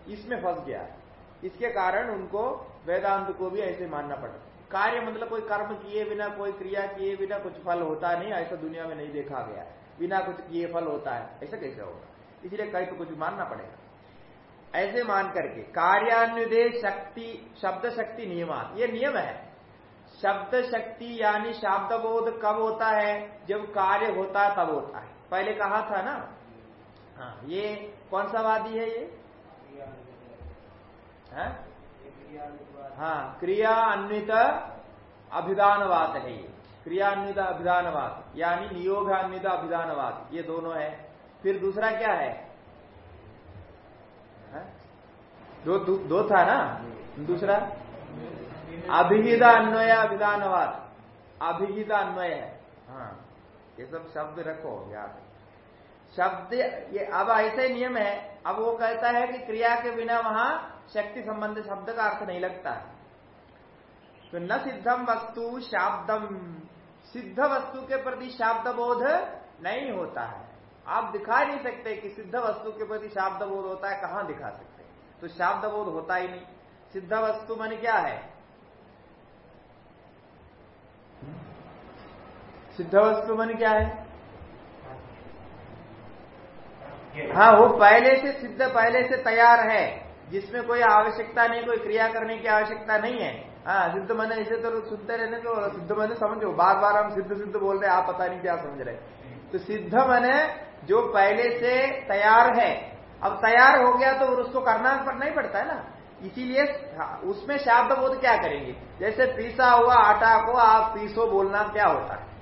इसमें फंस गया है। इसके कारण उनको वेदांत को भी ऐसे मानना पड़ता कार्य मतलब कोई कर्म किए बिना कोई क्रिया किए बिना कुछ फल होता नहीं ऐसा दुनिया में नहीं देखा गया बिना कुछ किए फल होता है। ऐसा कैसे होगा? इसलिए कहीं तो कुछ मानना पड़ेगा। ऐसे मान करके कार्यान्विदे शक्ति शब्द शक्ति नियमान ये नियम है। शब्द शक्ति यानी शब्द बोध कब होता है? जब कार्य होता है तब होता है। पहले कहा था ना? हाँ ये कौन सा वादी है ये? हाँ, हाँ क्रिया अन्वित अभिधानवाद है ये। क्रियान्वित अभिधानवाद यानी नियोगान्वित अभिधानवाद। ये दोनों है। फिर दूसरा क्या है? हाँ? दो दो, दो था ना? दूसरा? अभिहिता अन्वय अभिधानवाद अभिहिता अन्वय है हाँ ये सब शब्द रखो, याद। शब्द, ये अब ऐसे नियम है। अब वो कहता है कि क्रिया के बिना वहाँ शक्ति संबंध शब्द का अर्थ नहीं लगता। है तो न सिद्धम वस्तु शाब्दम सिद्ध वस्तु के प्रति शाब्द बोध नहीं होता है। आप दिखा नहीं सकते कि सिद्ध वस्तु के प्रति शाब्द बोध होता है, कहाँ दिखा सकते? तो शाब्द बोध होता ही नहीं। सिद्ध वस्तु मन क्या है? सिद्ध वस्तु मन क्या है? हाँ वो पहले से सिद्ध पहले से तैयार है। जिसमें कोई आवश्यकता नहीं कोई क्रिया करने की आवश्यकता नहीं है। हाँ सिद्ध मन इसे तो सुनते रहने तो सिद्ध मन समझो। बार बार हम सिद्ध सिद्ध बोल रहे आप पता नहीं क्या समझ रहे तो सिद्ध मन जो पहले से तैयार है अब तैयार हो गया तो उसको करना नहीं पड़ता है ना? इसीलिए हाँ, उसमें शाब्द बोध क्या करेंगे? जैसे पीसा हुआ आटा को आप पीसो बोलना क्या होता है?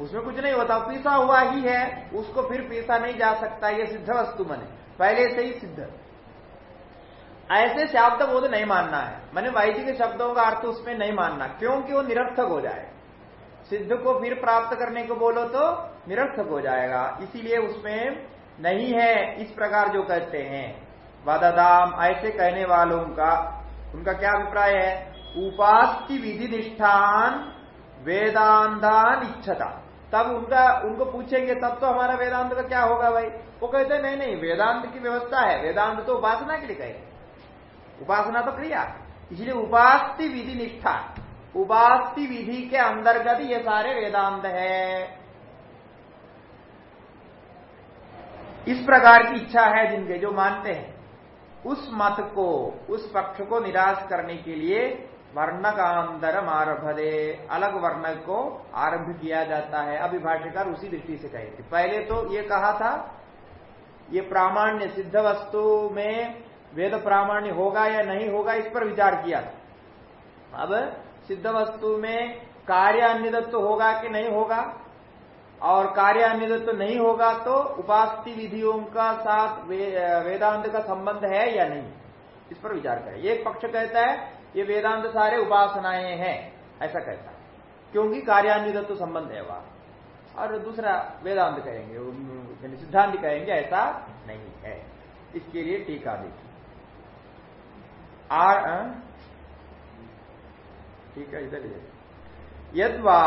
उसमें कुछ नहीं होता, पीसा हुआ ही है, उसको फिर पीसा नहीं जा सकता, ये सिद्ध वस्तु मने पहले से ही सिद्ध। ऐसे शब्द बोध नहीं मानना है। मैंने वैदिक शब्दों का अर्थ उसमें नहीं मानना, क्योंकि वो निरर्थक हो जाए। सिद्ध को फिर प्राप्त करने को बोलो तो निरर्थक हो जाएगा। इसीलिए उसमें नहीं है इस प्रकार जो कहते हैं। वददाम, ऐसे कहने वालों का, उनका क्या अभिप्राय है? उपास्ति विधि निष्ठान वेदांधान इच्छता। तब उनका, उनको पूछेंगे, तब तो हमारा वेदांत का क्या होगा भाई? वो कहते नहीं नहीं, वेदांत की व्यवस्था है। वेदांत तो उपासना के लिए कहे उपासना तो क्रिया। इसलिए उपास्ति विधि निष्ठा। उपास्ति विधि के अंतर्गत ये सारे वेदांत है। इस प्रकार की इच्छा है जिनके, जो मानते हैं। उस मत को, उस पक्ष को निराश करने के लिए वर्ण अंतरम आरभदे अलग वर्ण को आरंभ किया जाता है। अभी भाष्यकार उसी दृष्टि से कहे थे। पहले तो ये कहा था ये प्रामाण्य सिद्ध वस्तु में वेद प्रामाण्य होगा या नहीं होगा इस पर विचार किया था। अब सिद्ध वस्तु में कार्य अन्यदत्व होगा कि नहीं होगा? और कार्य अन्यदत्व नहीं होगा तो उपास्ति विधियों का साथ वे, वेदांत का संबंध है या नहीं? इस पर विचार करें। एक पक्ष कहता है ये वेदांत सारे उपासनाएँ हैं, ऐसा कहता है। क्योंकि कार्यान्वित तो संबंध है वहाँ। और दूसरा वेदांत कहेंगे सिद्धांत कहेंगे, ऐसा नहीं है। इसके लिए टीका देखिए आर ठीक है, इधर यदवा,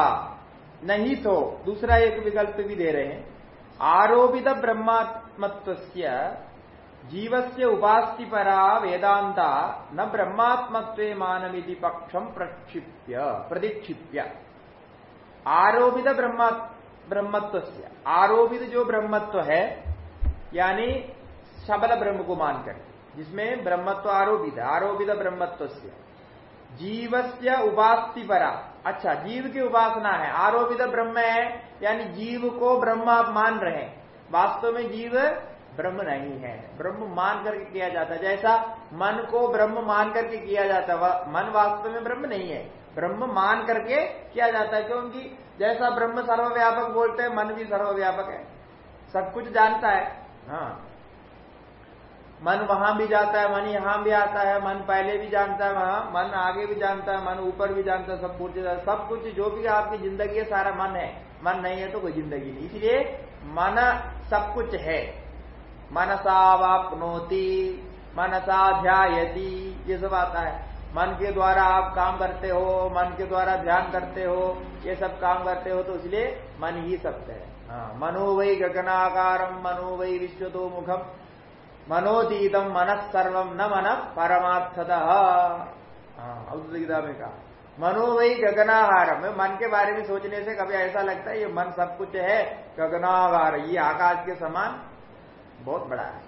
नहीं तो दूसरा एक विकल्प भी दे रहे हैं। आरोपित ब्रह्मात्मत्व जीवस्य उपास्ति परा वेदांता न ब्रह्मात्मत्व मानविधि पक्षम प्रक्षिप्य, प्रदीक्षिप्य। आरोपित ब्रह्मा ब्रह्मत्व आरोपित जो ब्रह्मत्व है, यानी सबल ब्रह्म को मानकर जिसमें ब्रह्मत्व आरोपित आरोपित ब्रह्मत्व से जीवस्य उपास्ति परा। अच्छा जीव की उपासना है, आरोपित ब्रह्म है, यानी जीव को ब्रह्म मान रहे वास्तव में जीव ब्रह्म नहीं है। ब्रह्म मान करके किया जाता जैसा मन को ब्रह्म मान करके किया जाता मन वास्तव में ब्रह्म नहीं है। ब्रह्म मान करके किया जाता है क्योंकि जैसा ब्रह्म सर्वव्यापक बोलते हैं, मन भी सर्वव्यापक है। सब कुछ जानता है। हाँ। मन वहाँ भी जाता है, मन यहाँ भी आता है, मन पहले भी जानता है वहाँ, मन आगे भी जानता है, मन ऊपर भी जानता है, सब कुछ सब कुछ जो भी आपकी ज़िंदगी है, सारा मन है। मन नहीं है तो कोई ज़िंदगी नहीं। इसलिए मन सब कुछ है। मनसा वापनोती मनसा ध्यायती ये सब आता है। मन के द्वारा आप काम करते हो मन के द्वारा ध्यान करते हो ये सब काम करते हो तो इसलिए मन ही सत्य है। हाँ, मनो वही गगनाकारम मनो वही विश्व दो मुखम मनोदीतम मन सर्वम न मन परमार्थत। गीता में कहा। मनो वही गगनाहार मन के बारे में सोचने से कभी ऐसा लगता है ये मन सब कुछ है गगनाहार ये आकाश के समान बहुत बड़ा है।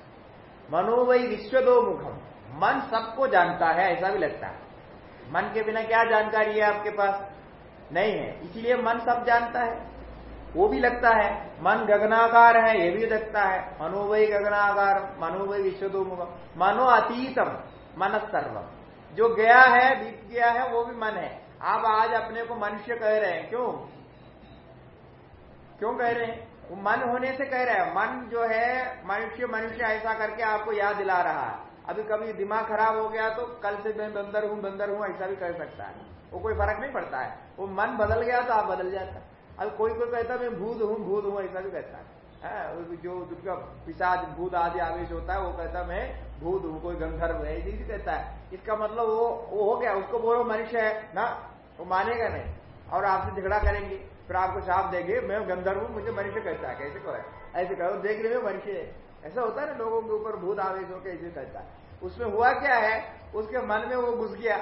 मनोवई विश्व दो मुखम मन सबको जानता है, ऐसा भी लगता है। मन के बिना क्या जानकारी है आपके पास? नहीं है। इसलिए मन सब जानता है। वो भी लगता है, मन गगनाकार है, ये भी लगता है। मनोवय गगनाकार मनोवय विश्व मुख मनो अतीतम मन सर्वम जो गया है, बीत गया है, वो भी मन है। आप आज अपने को मनुष्य कह रहे हैं, क्यों? क्यों कह रहे हैं? वो मन होने से कह रहे हैं, मन जो है, मनुष्य मनुष्य ऐसा करके आपको याद दिला रहा है। अभी कभी दिमाग खराब हो गया तो कल से मैं बंदर हूँ बंदर हूँ, ऐसा भी कर सकता है। वो कोई फ़र्क नहीं पड़ता है। वो मन बदल गया तो आप बदल जाता अब कोई कोई कहता मैं भूत हूँ भूत हूँ, ऐसा भी कहता है। जो जिसका पिशाच, भूत आदि आवेश होता है, वो कहता मैं भूत हूँ, कोई गंधर्व है ऐसी कहता है। इसका मतलब वो वो हो गया, उसको बोलो मनुष्य है। ना, वो मानेगा नहीं। और आपसे झगड़ा करेंगे। फिर आपको साफ़ देंगे मैं गंधर्व हूँ मुझे मनुष्य कहता है कैसे कहो? ऐसे कहो देख रहे हो मनुष्य ऐसा होता है ना लोगों के ऊपर भूत आवेश होकर ऐसे कहता है। उसमें हुआ क्या है उसके मन में वो घुस गया।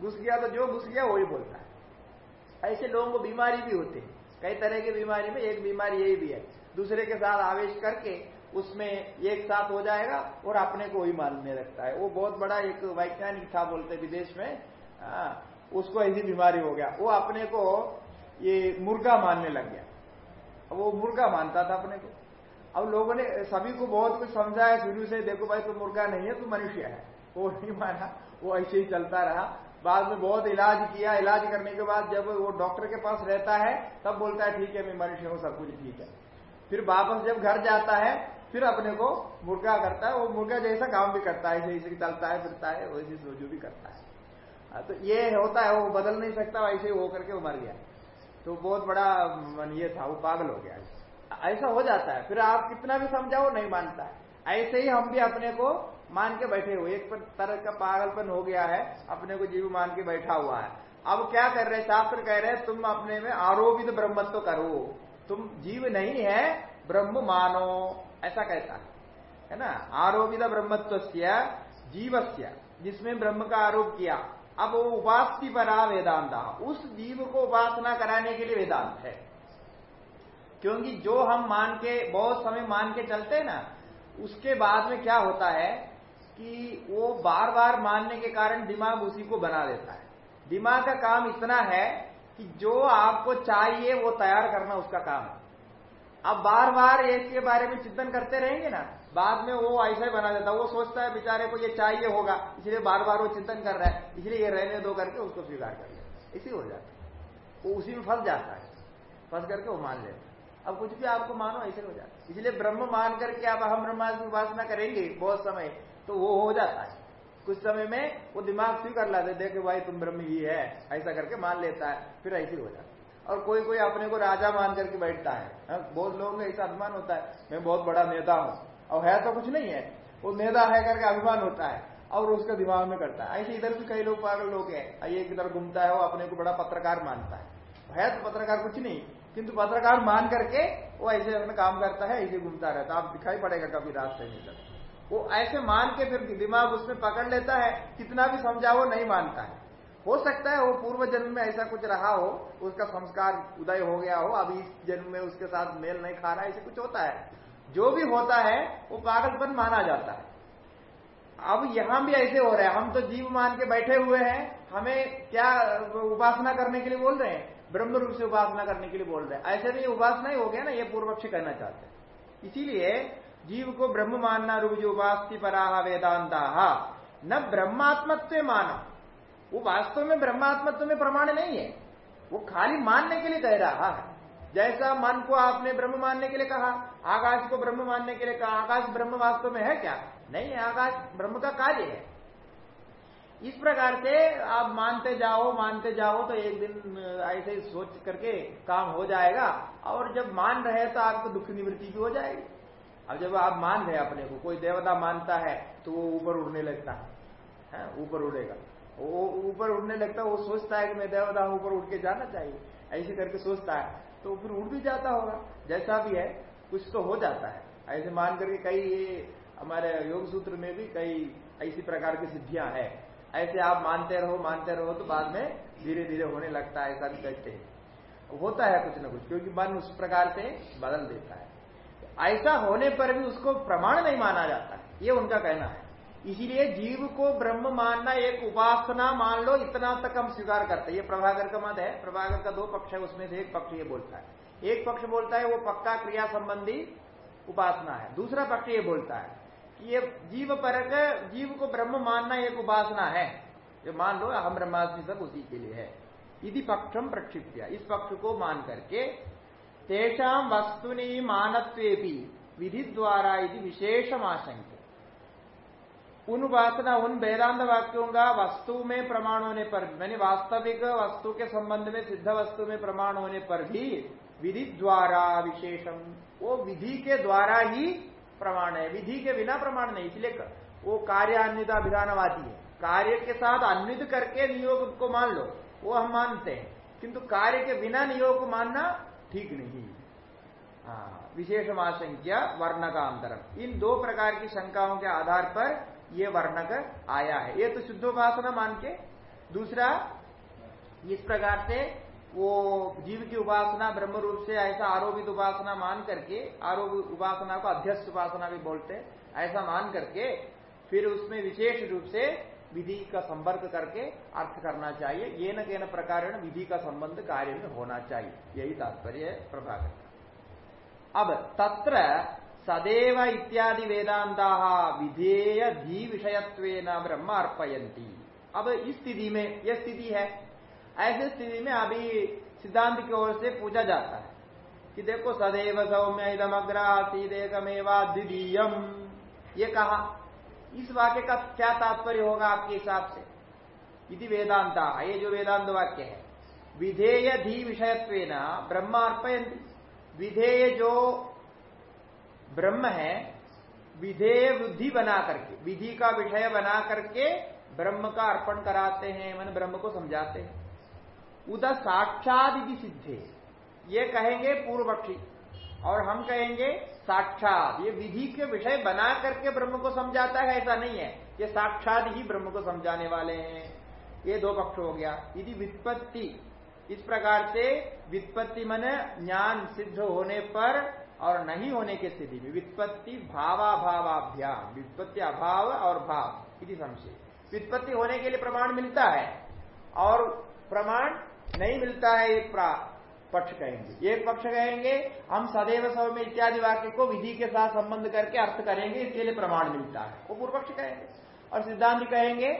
घुस गया तो जो घुस गया वही बोलता है। ऐसे लोगों को बीमारी भी होती है। कई तरह की बीमारी में एक बीमारी यही भी है। दूसरे के साथ आवेश करके उसमें एक साथ हो जाएगा और अपने को ही मानने लगता है। वो बहुत बड़ा एक वैज्ञानिक था बोलते विदेश में। आ, हाँ, उसको ऐसी बीमारी हो गया। वो अपने को ये मुर्गा मानने लग गया। वो मुर्गा मानता था अपने को। अब लोगों ने सभी को बहुत कुछ समझाया शुरू से देखो भाई तू मुर्गा नहीं है तू मनुष्य है। वो नहीं माना वो ऐसे ही चलता रहा। बाद में बहुत इलाज किया। इलाज करने के बाद जब वो डॉक्टर के पास रहता है तब बोलता है ठीक है मैं मनुष्य हूँ सब कुछ ठीक है। फिर वापस जब घर जाता है फिर अपने को मुर्गा करता है। वो मुर्गा जैसा काम भी करता है जैसे चलता है फिरता है वैसे सोजू भी करता है। हाँ, तो ये होता है वो बदल नहीं सकता वैसे ही हो करके वो मर गया। तो बहुत बड़ा ये था, वो पागल हो गया। ऐसा हो जाता है। फिर आप कितना भी समझाओ नहीं मानता है। ऐसे ही हम भी अपने को मान के बैठे हुए एक तरह का पागलपन हो गया है, अपने को जीव मान के बैठा हुआ है। अब क्या कर रहे शास्त्र कह रहे हैं, तुम अपने में आरोपित ब्रह्मत्व करो। तुम जीव नहीं है, ब्रह्म मानो। ऐसा कहता है। है ना? आरोपित ब्रह्मत्व जीवस्य, जिसमें ब्रह्म का आरोप किया। अब वो उपास्य परा वेदांत उस जीव को उपासना कराने के लिए वेदांत है। क्योंकि जो हम मान के, बहुत समय मान के चलते हैं ना, उसके बाद में क्या होता है कि वो बार बार मानने के कारण दिमाग उसी को बना देता है। दिमाग का काम इतना है कि जो आपको चाहिए वो तैयार करना उसका काम है। अब बार बार एक के बारे में चिंतन करते रहेंगे ना बाद में वो ऐसा ही बना देता है वो सोचता है बेचारे को ये चाहिए होगा, इसलिए बार बार वो चिंतन कर रहा है, इसलिए ये रहने दो करके उसको स्वीकार कर लेता इसी हो जाता है। वो उसी में फंस जाता है, फंस करके वो मान लेता है। अब कुछ भी आपको मानो, ऐसे हो जाता है। इसलिए ब्रह्म मान करके आप हम ब्रह्मा की उपासना करेंगे बहुत समय तो वो हो जाता है। कुछ समय में वो दिमाग स्वीकार लाते, देखे भाई तुम ब्रह्म ही है, ऐसा करके मान लेता है, फिर ऐसे हो जाता है। और कोई कोई अपने को राजा मान करके बैठता है बहुत लोगों में ऐसा अभिमान होता है, मैं बहुत बड़ा नेता हूँ और है तो कुछ नहीं है। वो नेता है करके अभिमान होता है और उसका दिमाग में करता है। ऐसे इधर भी कई लोग पागल लोग हैं। एक इधर घूमता है वो अपने को बड़ा पत्रकार मानता है। है तो पत्रकार कुछ नहीं, किंतु पत्रकार मान करके वो ऐसे अपना काम करता है, ऐसे घूमता रहता है। आप दिखाई पड़ेगा कभी रास्ते में इधर। वो ऐसे मान के फिर दिमाग उसमें पकड़ लेता है, कितना भी समझाओ नहीं मानता है। हो सकता है वो पूर्व जन्म में ऐसा कुछ रहा हो, उसका संस्कार उदय हो गया हो, अभी इस जन्म में उसके साथ मेल नहीं खा रहा ऐसे कुछ होता है। जो भी होता है, वो पागलपन माना जाता है। अब यहाँ भी ऐसे हो रहे हैं। हम तो जीव मान के बैठे हुए हैं। हमें क्या उपासना करने के लिए बोल रहे हैं? ब्रह्म रूप से उपासना करने के लिए बोल रहे हैं। ऐसे तो ये उपासना ही हो गया ना, ये पूर्व पक्ष कहना चाहते हैं। इसीलिए जीव को ब्रह्म मानना रूप जो उपास्ति पराह वेदांता, न ब्रह्मात्मत्व माना। वो वास्तव में ब्रह्मात्मत्व में प्रमाण नहीं है। वो खाली मानने के लिए कह रहा है। जैसा मन को आपने ब्रह्म मानने के लिए कहा, आकाश को ब्रह्म मानने के लिए कहा, आकाश ब्रह्म वास्तव में है क्या? नहीं आकाश ब्रह्म का कार्य है। इस प्रकार से आप मानते जाओ मानते जाओ तो एक दिन ऐसे ही सोच करके काम हो जाएगा और जब मान रहे तो आपको दुख निवृत्ति भी हो जाएगी। अब जब आप मान रहे अपने को, कोई देवता मानता है तो वो ऊपर उड़ने लगता है ऊपर उड़ेगा। वो ऊपर उड़ने लगता है, वो सोचता है कि मैं देवता ऊपर उड़ के जाना चाहिए, ऐसे करके सोचता है। तो फिर उड़ भी जाता होगा। जैसा भी है, कुछ तो हो जाता है। ऐसे मान करके कई हमारे योग सूत्र में भी कई ऐसी प्रकार की सिद्धियाँ हैं। ऐसे आप मानते रहो मानते रहो तो बाद में धीरे धीरे होने लगता है, ऐसा भी कहते हैं। होता है कुछ ना कुछ, क्योंकि मन उस प्रकार से बदल देता है। ऐसा होने पर भी उसको प्रमाण नहीं माना जाता। है ये उनका कहना है। इसीलिए जीव को ब्रह्म मानना एक उपासना मान लो, इतना तक हम स्वीकार करते हैं। ये प्रभाकर का मत है। प्रभाकर का दो पक्ष है, उसमें से एक पक्ष ये बोलता है। एक पक्ष बोलता है, वो पक्का क्रिया संबंधी उपासना है। दूसरा पक्ष ये बोलता है कि ये जीव परक जीव को ब्रह्म मानना एक उपासना है। जो मान लो, हम ब्रह्मास्मि सब उसी के लिए है। यदि पक्षम प्रक्षिप्य इस पक्ष को मान करके तेषाम वस्तुनि मानत्वेपि विधि द्वारा यदि विशेषम आशंक उन वासना, उन वेदांत वाक्यों का वस्तु में प्रमाण होने पर मैंने वास्तविक वस्तु के संबंध में, सिद्ध वस्तु में प्रमाण होने पर भी विधि द्वारा विशेषम। वो विधि के द्वारा ही प्रमाण है। विधि के बिना प्रमाण नहीं, इसलिए वो कार्यान्वित अभिधानवादी है। कार्य के साथ अन्वित करके नियोग को मान लो, वो हम मानते हैं। किंतु कार्य के बिना नियोग को मानना ठीक नहीं। हाँ विशेष आशंक्य वर्ण का अंतरम इन दो प्रकार की शंकाओं के आधार पर ये वर्णक आया है। ये तो शुद्धोपासना मान के। दूसरा, इस प्रकार से वो जीव की उपासना ब्रह्म रूप से ऐसा आरोपित उपासना मान करके आरोपित उपासना को अध्यस्त उपासना भी बोलते ऐसा मान करके फिर उसमें विशेष रूप से विधि का संपर्क करके अर्थ करना चाहिए। ये न के न प्रकार विधि का संबंध कार्य में होना चाहिए। यही तात्पर्य प्रभाकर अब तत्र सदैव इत्यादि वेदांता विधेय धी विषयत्व ब्रह्म अर्पयंती अब इस स्थिति में, यह स्थिति है। ऐसे स्थिति में अभी सिद्धांत की ओर से पूछा जाता है कि देखो सदैव सौम्य इदम अग्रासीदेकमेवा द्वितीयम ये कहा, इस वाक्य का क्या तात्पर्य होगा आपके हिसाब से? यदि वेदांता, ये जो वेदांत वाक्य है। विधेय धी विषयत्व ब्रह्म अर्पयंती विधेय जो ब्रह्म है, विधेय वृद्धि बना करके, विधि का विषय बना करके ब्रह्म का अर्पण कराते हैं, मन ब्रह्म को समझाते हैं। उदा साक्षात यदि सिद्धे। ये कहेंगे पूर्व पक्षी और हम कहेंगे साक्षात। ये विधि के विषय बना करके ब्रह्म को समझाता है, ऐसा नहीं है। ये साक्षात ही ब्रह्म को समझाने वाले हैं। ये दो पक्ष हो गया। यदि वित्पत्ति इस प्रकार से वित्पत्ति मन ज्ञान सिद्ध होने पर और नहीं होने की स्थिति में वित्पत्ति भावाभावाभ्याम वित्पत्ति अभाव और भाव, इति संशय। वित्पत्ति होने के लिए प्रमाण मिलता है और प्रमाण नहीं मिलता है, एक पक्ष कहेंगे। एक पक्ष कहेंगे, हम सदैव सौम्य इत्यादि वाक्य को विधि के साथ संबंध करके अर्थ करेंगे, इसके लिए प्रमाण मिलता है। वो पूर्व पक्ष कहेंगे। और सिद्धांत कहेंगे,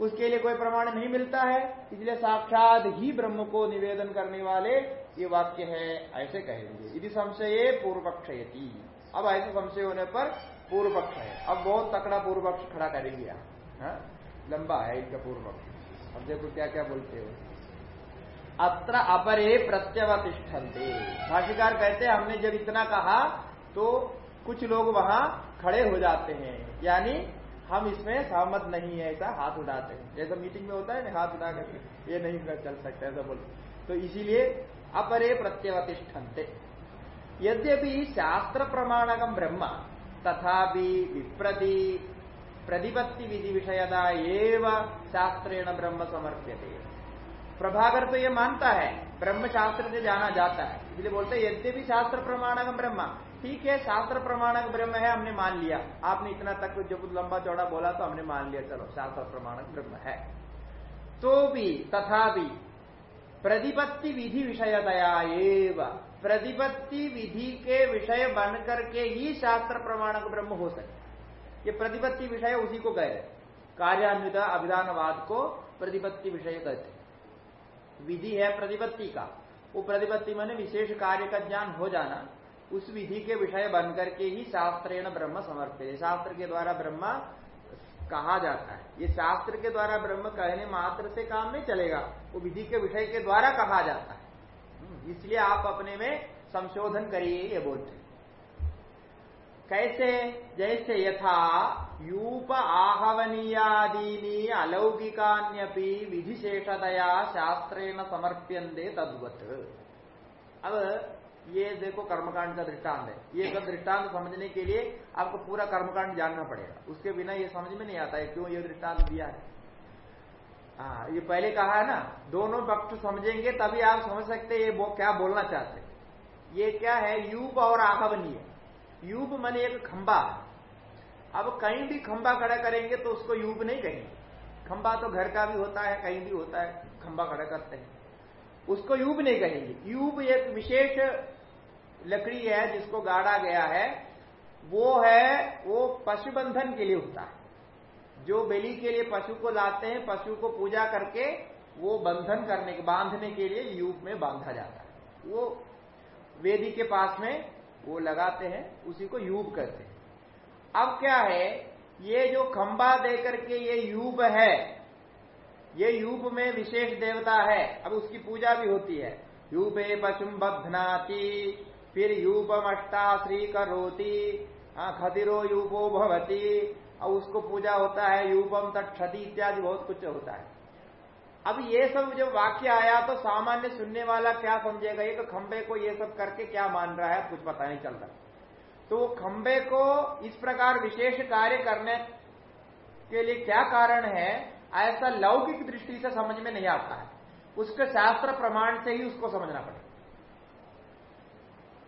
उसके लिए कोई प्रमाण नहीं मिलता है, इसलिए साक्षात ही ब्रह्म को निवेदन करने वाले ये वाक्य है, ऐसे कहेंगे। यदि संशय पूर्व अब ऐसे संशय होने पर पूर्व पक्ष है। अब बहुत तकड़ा पूर्व पक्ष खड़ा करेंगे आप हाँ? लंबा है इनका पूर्व पक्ष अब देखो क्या क्या बोलते हो। अत्र अपरे प्रत्यवतिष्ठन्ते। भाष्यकार कहते हैं, हमने जब इतना कहा तो कुछ लोग वहाँ खड़े हो जाते हैं। यानी हम इसमें सहमत नहीं है, ऐसा हाथ उठाते हैं। जैसा मीटिंग में होता है ना, हाथ उठा करके, ये नहीं चल सकता ऐसा बोलते तो इसीलिए अपरे प्रत्यवतिष्ठन्ते। यद्यपि शास्त्र प्रमाणकम ब्रह्म तथा विप्रति प्रतिपत्ति विधि विषयता एव शास्त्रेण ब्रह्म समर्प्यते। प्रभाकर तो ये मानता है ब्रह्म शास्त्र से जाना जाता है। इसलिए बोलते यद्यपि शास्त्र प्रमाणक ब्रह्म, ठीक है शास्त्र प्रमाणक ब्रह्म है, हमने मान लिया। आपने इतना तक जो लंबा चौड़ा बोला तो हमने मान लिया, चलो शास्त्र प्रमाणक ब्रह्म है। तो भी, तथा भी प्रतिपत्ति विधि विषय दया प्रतिपत्ति विधि के विषय बन करके ही शास्त्र प्रमाणक ब्रह्म हो सके। ये प्रतिपत्ति विषय उसी को कह कार्यान्वित अभिधानवाद को प्रतिपत्ति विषय कहते विधि है प्रतिपत्ति का। वो प्रतिपत्ति मैंने विशेष कार्य का ज्ञान हो जाना, उस विधि के विषय बनकर के ही शास्त्रेण ब्रह्म समर्पित शास्त्र के द्वारा ब्रह्म कहा जाता है। ये शास्त्र के द्वारा ब्रह्म कहने मात्र से काम नहीं चलेगा वो विधि के विषय के द्वारा कहा जाता है। हम्म, इसलिए आप अपने में संशोधन करिए ये बोलते कैसे? जैसे यथा यूप आहवनीयादीनी अलौकिकान्यपि विधिशेषतया शास्त्रेण समर्प्यन्ते तद्वत। अब ये देखो कर्मकांड का दृष्टांत है। ये सब दृष्टांत समझने के लिए आपको पूरा कर्मकांड जानना पड़ेगा। उसके बिना ये समझ में नहीं आता है क्यों ये दृष्टांत दिया है। हाँ ये पहले कहा है ना, दोनों पक्ष समझेंगे तभी आप समझ सकते ये वो क्या बोलना चाहते ये क्या है, यूप और आहवनीय यूप मन एक खंबा। अब कहीं भी खंबा खड़ा करेंगे तो उसको यूप नहीं कहेंगे। खंबा तो घर का भी होता है, कहीं भी होता है, खंबा खड़ा करते हैं। उसको यूब नहीं कहेंगे। यूब एक विशेष लकड़ी है जिसको गाड़ा गया है। वो है, वो पशुबंधन के लिए होता है। जो बेली के लिए पशु को लाते हैं, पशु को पूजा करके वो बंधन करने के, बांधने के लिए यूप में बांधा जाता है। वो वेदी के पास में वो लगाते हैं, उसी को यूब कहते हैं। अब क्या है, ये जो खंबा देकर के ये यूब है ये यूप में विशेष देवता है। अब उसकी पूजा भी होती है। यूपे पशुम बधनाती, फिर यूपम अष्टाश्री करोती खदिरो यूपो भवती। और उसको पूजा होता है, यूपम तत्ती इत्यादि बहुत कुछ होता है। अब ये सब जब वाक्य आया तो सामान्य सुनने वाला क्या समझेगा? तो खंबे को ये सब करके क्या मान रहा है? कुछ पता नहीं चल रहा। तो वो खंबे को इस प्रकार विशेष कार्य करने के लिए क्या कारण है? ऐसा लौकिक दृष्टि से समझ में नहीं आता है। उसके शास्त्र प्रमाण से ही उसको समझना पड़ेगा।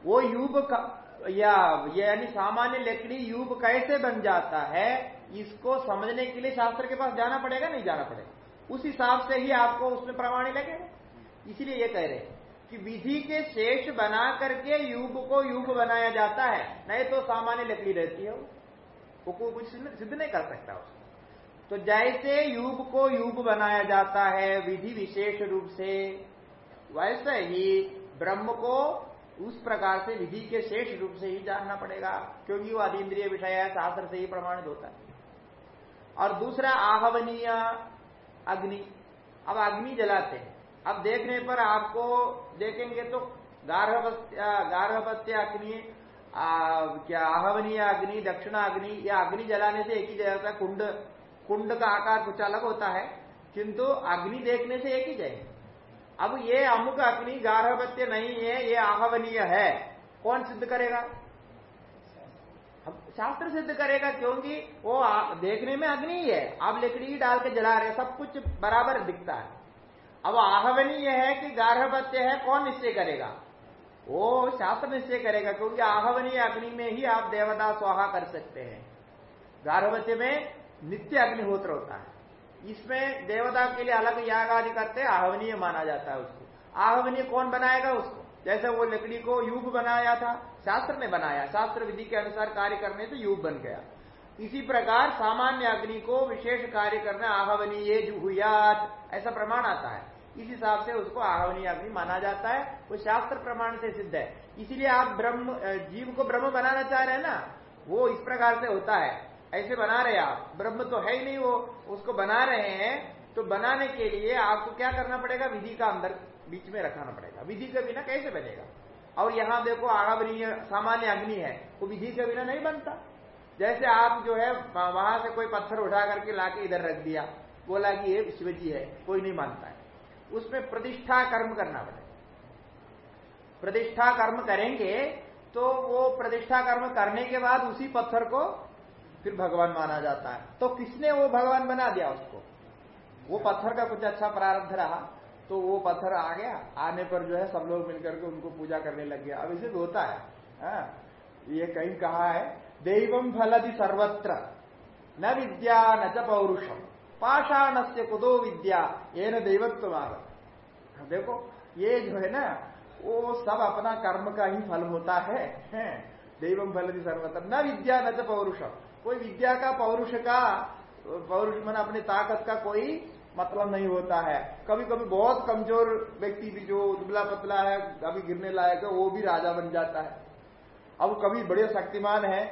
वो युग या यानी सामान्य लकड़ी युग कैसे बन जाता है, इसको समझने के लिए शास्त्र के पास जाना पड़ेगा, नहीं जाना पड़ेगा। उस हिसाब से ही आपको उसमें प्रमाण लगेगा। इसीलिए ये कह रहे हैं कि विधि के शेष बना करके युग को युग बनाया जाता है। नहीं तो सामान्य लकड़ी रहती है वो। कुछ सिद्ध नहीं कर सकता उसको तो जैसे युग को युग बनाया जाता है, विधि विशेष रूप से, वैसे ही ब्रह्म को उस प्रकार से विधि के शेष रूप से ही जानना पड़ेगा, क्योंकि वो अधीन्द्रिय विषय है, शास्त्र से ही प्रमाणित होता है। और दूसरा, आहवनीय अग्नि। अब अग्नि जलाते हैं। अब देखने पर आपको देखेंगे तो गार्हपत्य अग्नि क्या, आहवनीय अग्नि दक्षिणा अग्नि या अग्नि जलाने से एक ही जलाता कुंड कुंड का आकार कुछ अलग होता है, किंतु अग्नि देखने से एक ही जाएँगे अब ये अमुक अग्नि गार्हपत्य नहीं है, ये आहवनीय है। कौन सिद्ध करेगा? शास्त्र सिद्ध करेगा क्योंकि वो देखने में अग्नि ही है। आप लकड़ी ही डाल के जला रहे सब कुछ बराबर दिखता है। अब आहवनीय है कि गार्हपत्य है, कौन निश्चय करेगा? वो शास्त्र निश्चय करेगा, क्योंकि आहवनीय अग्नि में ही आप देवता स्वाहा कर सकते हैं। गार्हपत्य में नित्य अग्निहोत्र होता है। इसमें देवता के लिए अलग याग आदि करते आहवनीय माना जाता है उसको। आहवनीय कौन बनाएगा उसको? जैसे वो लकड़ी को युग बनाया था, शास्त्र ने बनाया। शास्त्र विधि के अनुसार कार्य करने से युग बन गया। इसी प्रकार सामान्य अग्नि को विशेष कार्य करना आहवनीय जुहुयात, ऐसा प्रमाण आता है। इस हिसाब से उसको आहवनीय अग्नि माना जाता है। वो शास्त्र प्रमाण से सिद्ध है। इसीलिए आप ब्रह्म जीव को ब्रह्म बनाना चाह रहे हैं ना, वो इस प्रकार से होता है। ऐसे बना रहे आप। ब्रह्म तो है ही नहीं वो। उसको बना रहे हैं तो बनाने के लिए आपको क्या करना पड़ेगा? विधि का अंदर बीच में रखाना पड़ेगा। विधि के बिना कैसे बनेगा? और यहाँ देखो आड़वनीय सामान्य अग्नि है। वो विधि के बिना नहीं बनता। जैसे आप जो है वहाँ से कोई पत्थर उठा करके लाके इधर रख दिया। बोला कि ये शिवजी है, कोई नहीं मानता है। उसमें प्रतिष्ठा कर्म करना पड़ेगा। प्रतिष्ठा कर्म करेंगे तो वो प्रतिष्ठा कर्म करने के बाद उसी पत्थर को फिर भगवान माना जाता है। तो किसने वो भगवान बना दिया उसको? वो पत्थर का कुछ अच्छा प्रारब्ध रहा तो वो पत्थर आ गया आने पर जो है सब लोग मिलकर के उनको पूजा करने लग गया। अब इसे होता है आ, हाँ, ये कहीं कहा है दैवम फलदि सर्वत्र न विद्या न च पौरुषम। पाषाण से कुदो विद्या ये न दैवत्व हाँ, देखो ये जो है ना वो सब अपना कर्म का ही फल होता है, है? दैवम फलदि सर्वत्र न विद्या न च पौरुषम। कोई विद्या का, पौरुष का, पौरुष मन अपनी ताकत का कोई मतलब नहीं होता है। कभी कभी बहुत कमज़ोर व्यक्ति भी जो दुबला पतला है, कभी गिरने लायक है, वो भी राजा बन जाता है। अब कभी बड़े शक्तिमान है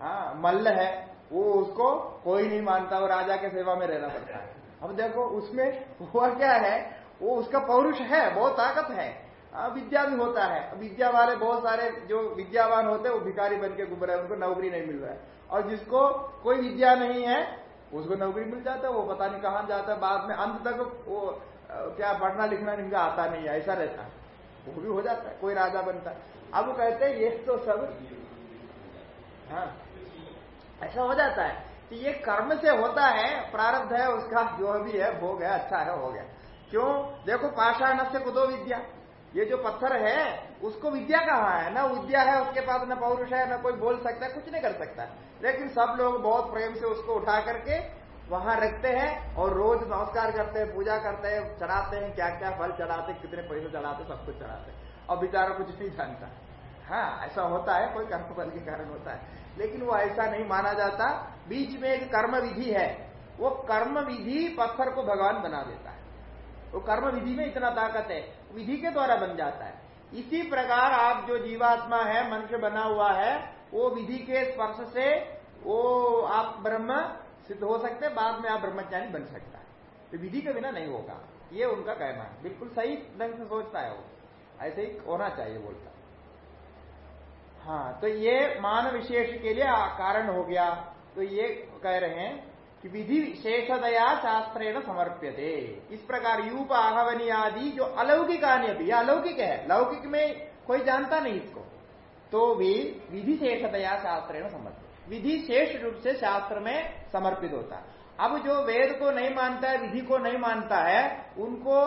हाँ मल्ल है, वो उसको कोई नहीं मानता, वो राजा के सेवा में रहना पड़ता है। अब देखो, उसमें हुआ क्या है, वो उसका पौरुष है, बहुत ताकत है, विद्या भी होता है। विद्या वाले बहुत सारे जो विद्यावान होते हैं, वो भिखारी बन के घूम रहे हैं, उनको नौकरी नहीं मिल रहा है। और जिसको कोई विद्या नहीं है, उसको नौकरी मिल जाता है, वो पता नहीं कहाँ जाता है। बाद में अंत तक वो क्या पढ़ना लिखना इनका आता नहीं है, ऐसा रहता है। वो भी हो जाता है, कोई राजा बनता है। अब वो कहते हैं, ये तो सब हाँ ऐसा हो जाता है। कि ये कर्म से होता है, प्रारब्ध है, उसका जो भी है, भोग है अच्छा है, हो गया। क्यों? देखो पाषाण से कुदो विद्या। ये जो पत्थर है उसको विद्या कहाँ है, ना विद्या है, उसके पास न पौरुष है, न कोई बोल सकता है, कुछ नहीं कर सकता। लेकिन सब लोग बहुत प्रेम से उसको उठा करके वहाँ रखते हैं और रोज नमस्कार करते हैं, पूजा करते हैं, चढ़ाते हैं, क्या क्या फल चढ़ाते कितने पैसे चढ़ाते सब कुछ चढ़ाते और बेचारा कुछ नहीं जानता। हाँ ऐसा होता है, कोई कर्म फल के कारण होता है। लेकिन वो ऐसा नहीं माना जाता। बीच में एक कर्म विधि है। वो कर्म विधि पत्थर को भगवान बना देता है। वो कर्म विधि में इतना ताकत है। विधि के द्वारा बन जाता है। इसी प्रकार आप जो जीवात्मा है मनुष्य बना हुआ है, वो विधि के स्पर्श से वो आप ब्रह्म सिद्ध हो सकते हैं, बाद में आप ब्रह्मचारी बन सकता है। तो विधि के बिना नहीं होगा। ये उनका कहना है। बिल्कुल सही ढंग से सोचता है वो। ऐसे ही होना चाहिए बोलता हाँ। तो ये मान विशेष के लिए कारण हो गया। तो ये कह रहे हैं कि विधि विशेषतया शास्त्रेण समर्प्यते। इस प्रकार यूप आहवनी आदि जो अलौकिक आने भी अलौकिक है, लौकिक में कोई जानता नहीं इसको तो भी विधि शेषतया शास्त्रेण समर्पित विधि शेष रूप से शास्त्र में समर्पित होता। है अब जो वेद को नहीं मानता है, विधि को नहीं मानता है, उनको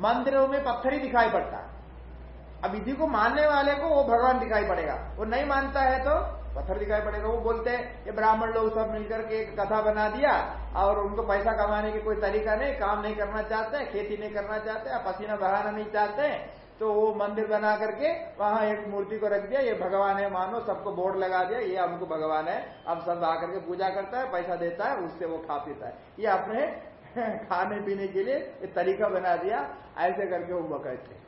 मंदिरों में पत्थर ही दिखाई पड़ता। है अब विधि को मानने वाले को वो भगवान दिखाई पड़ेगा। वो नहीं मानता है तो पत्थर दिखाई पड़ेगा। वो बोलते हैं, ये ब्राह्मण लोग सब मिलकर के एक कथा बना दिया और उनको पैसा कमाने की कोई तरीका नहीं, काम नहीं करना चाहते हैं, खेती नहीं करना चाहते हैं, पसीना बहाना नहीं चाहते हैं। तो वो मंदिर बना करके वहाँ एक मूर्ति को रख दिया, ये भगवान है, मानो, सबको बोर्ड लगा दिया, ये हमको भगवान है। अब सब आकर के पूजा करता है, पैसा देता है, उससे वो खा पीता है। ये अपने खाने पीने के लिए एक तरीका बना दिया, ऐसे करके वो कहते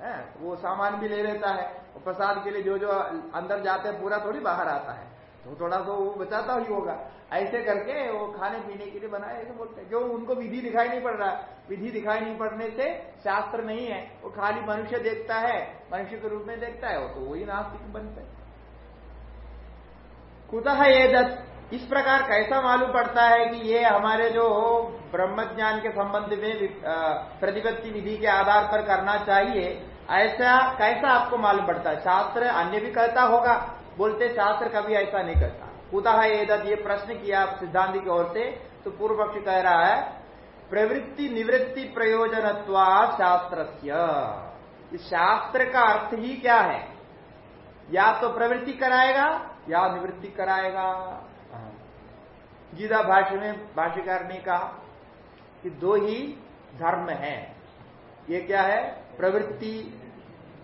हैं? वो सामान भी ले लेता है प्रसाद के लिए जो जो अंदर जाते हैं, पूरा थोड़ी बाहर आता है। तो थोड़ा तो वो बचाता ही होगा। ऐसे करके वो खाने पीने के लिए बनाए ऐसे बोलते हैं। जो उनको विधि दिखाई नहीं पड़ रहा, विधि दिखाई नहीं पड़ने से शास्त्र नहीं है। वो खाली मनुष्य देखता है, मनुष्य के रूप में देखता है वो तो वही नास्तिक बनते कुतः ये दत्त, इस प्रकार कैसा मालूम पड़ता है कि ये हमारे जो ब्रह्म ज्ञान के संबंध में प्रतिपत्ति विधि के आधार पर करना चाहिए? ऐसा कैसा आपको मालूम पड़ता है? शास्त्र अन्य भी कहता होगा। बोलते शास्त्र कभी ऐसा नहीं करता। कुतः एदत ये प्रश्न किया सिद्धांत की ओर से तो पूर्व पक्ष कह रहा है, प्रवृत्ति निवृत्ति प्रयोजन शास्त्र इस शास्त्र का अर्थ ही क्या है? या तो प्रवृत्ति कराएगा, या निवृत्ति कराएगा। गीता भाष्य में भाष्यकार ने कहा कि दो ही धर्म है। ये क्या है? प्रवृत्ति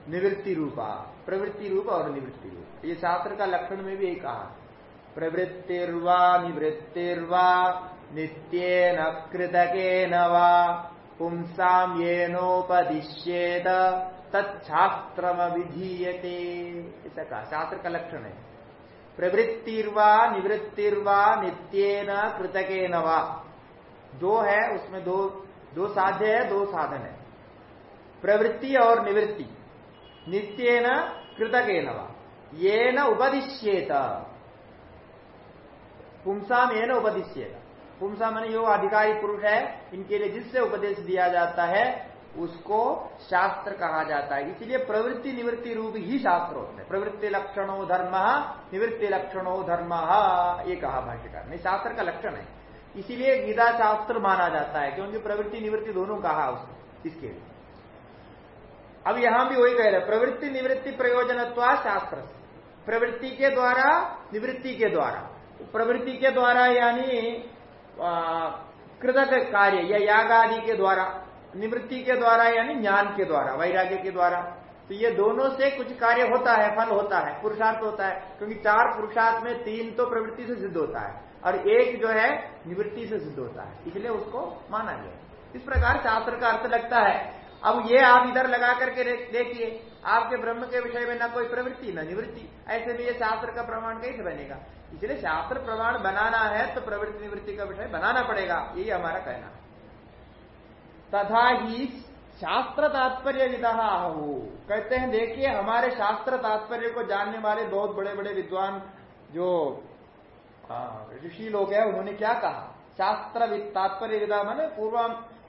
निवृत्ति रूपा, प्रवृत्ति रूप और निवृत्ति रूप। ये शास्त्र का लक्षण में भी यही कहा प्रवृत्तिर्वा, निवृत्तिर्वा, नित्येन कृतकेन पुंसाम येनोपदिश्येत तत्शास्त्रम विधीयते ऐसा कहा, शास्त्र का लक्षण है। प्रवृत्तिर्वा, निवृत्तिर्वा, नित्येन कृतकेन दो है, उसमें दो दो साध्य है, दो साधन है। प्रवृत्ति और निवृत्ति। नित्येन कृतकेन वा। ये न उपदिश्येत। पुंसा में न उपदिश्येत। पुंसा मन जो अधिकारी पुरुष है, इनके लिए जिससे उपदेश दिया जाता है, उसको शास्त्र कहा जाता है। इसलिए प्रवृत्ति निवृत्ति रूप ही शास्त्र होते हैं। प्रवृत्ति लक्षणों धर्म, निवृत्ति लक्षणों धर्म, ये कहा भाष्यकार नहीं शास्त्र का लक्षण है। इसीलिए गीता शास्त्र माना जाता है, क्योंकि प्रवृत्ति निवृत्ति दोनों कहा उसको इसके लिए? अब यहाँ भी वही कह रहे प्रवृत्ति निवृत्ति प्रयोजनत्वा शास्त्र प्रवृत्ति के द्वारा, निवृत्ति के द्वारा। प्रवृत्ति के द्वारा यानी कृतक कार्य, या याग आदि के द्वारा, निवृत्ति के द्वारा यानी ज्ञान के द्वारा, वैराग्य के द्वारा। तो ये दोनों से कुछ कार्य होता है, फल होता है, पुरुषार्थ होता है, क्योंकि चार पुरुषार्थ में तीन तो प्रवृत्ति से सिद्ध होता है, और एक जो है, निवृत्ति से सिद्ध होता है। इसलिए उसको माना गया इस प्रकार शास्त्र का अर्थ लगता है। अब ये आप इधर लगा करके देखिए, आपके ब्रह्म के विषय में ना कोई प्रवृत्ति, ना निवृत्ति। ऐसे में ये शास्त्र का प्रमाण कैसे बनेगा? इसलिए शास्त्र प्रमाण बनाना है तो प्रवृत्ति निवृत्ति का विषय बनाना पड़ेगा, यही हमारा कहना। तथा ही शास्त्र तात्पर्य विदा हो कहते हैं, देखिए, हमारे शास्त्र तात्पर्य को जानने वाले बहुत बड़े बड़े विद्वान जो ऋषि लोग हैं, उन्होंने क्या कहा? शास्त्र तात्पर्य विदा मैंने पूर्व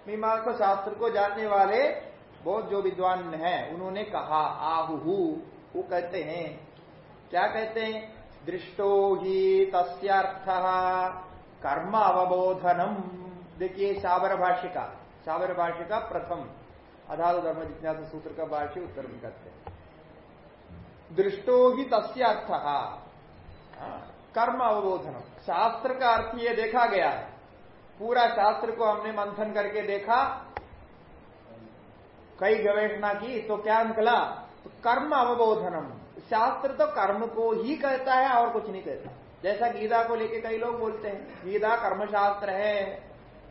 मीमांस को शास्त्र को जानने वाले बहुत जो विद्वान हैं, उन्होंने कहा आहु वो कहते हैं। क्या कहते हैं? दृष्टो ही तस्थ कर्म अवबोधनम। देखिए साबर भाष्य का साबर भाष्य का प्रथम। अधातु धर्म जिज्ञास सूत्र का भाष्य उत्तर में करते हैं। दृष्टो ही तस्थ कर्म अवबोधनम। शास्त्र का अर्थ ये देखा गया है। पूरा शास्त्र को हमने मंथन करके देखा। कई गवेषणा की तो क्या निकला? तो कर्म अवबोधनम। शास्त्र तो कर्म को ही कहता है और कुछ नहीं कहता। जैसा गीता को लेके कई लोग बोलते हैं, गीता कर्मशास्त्र है।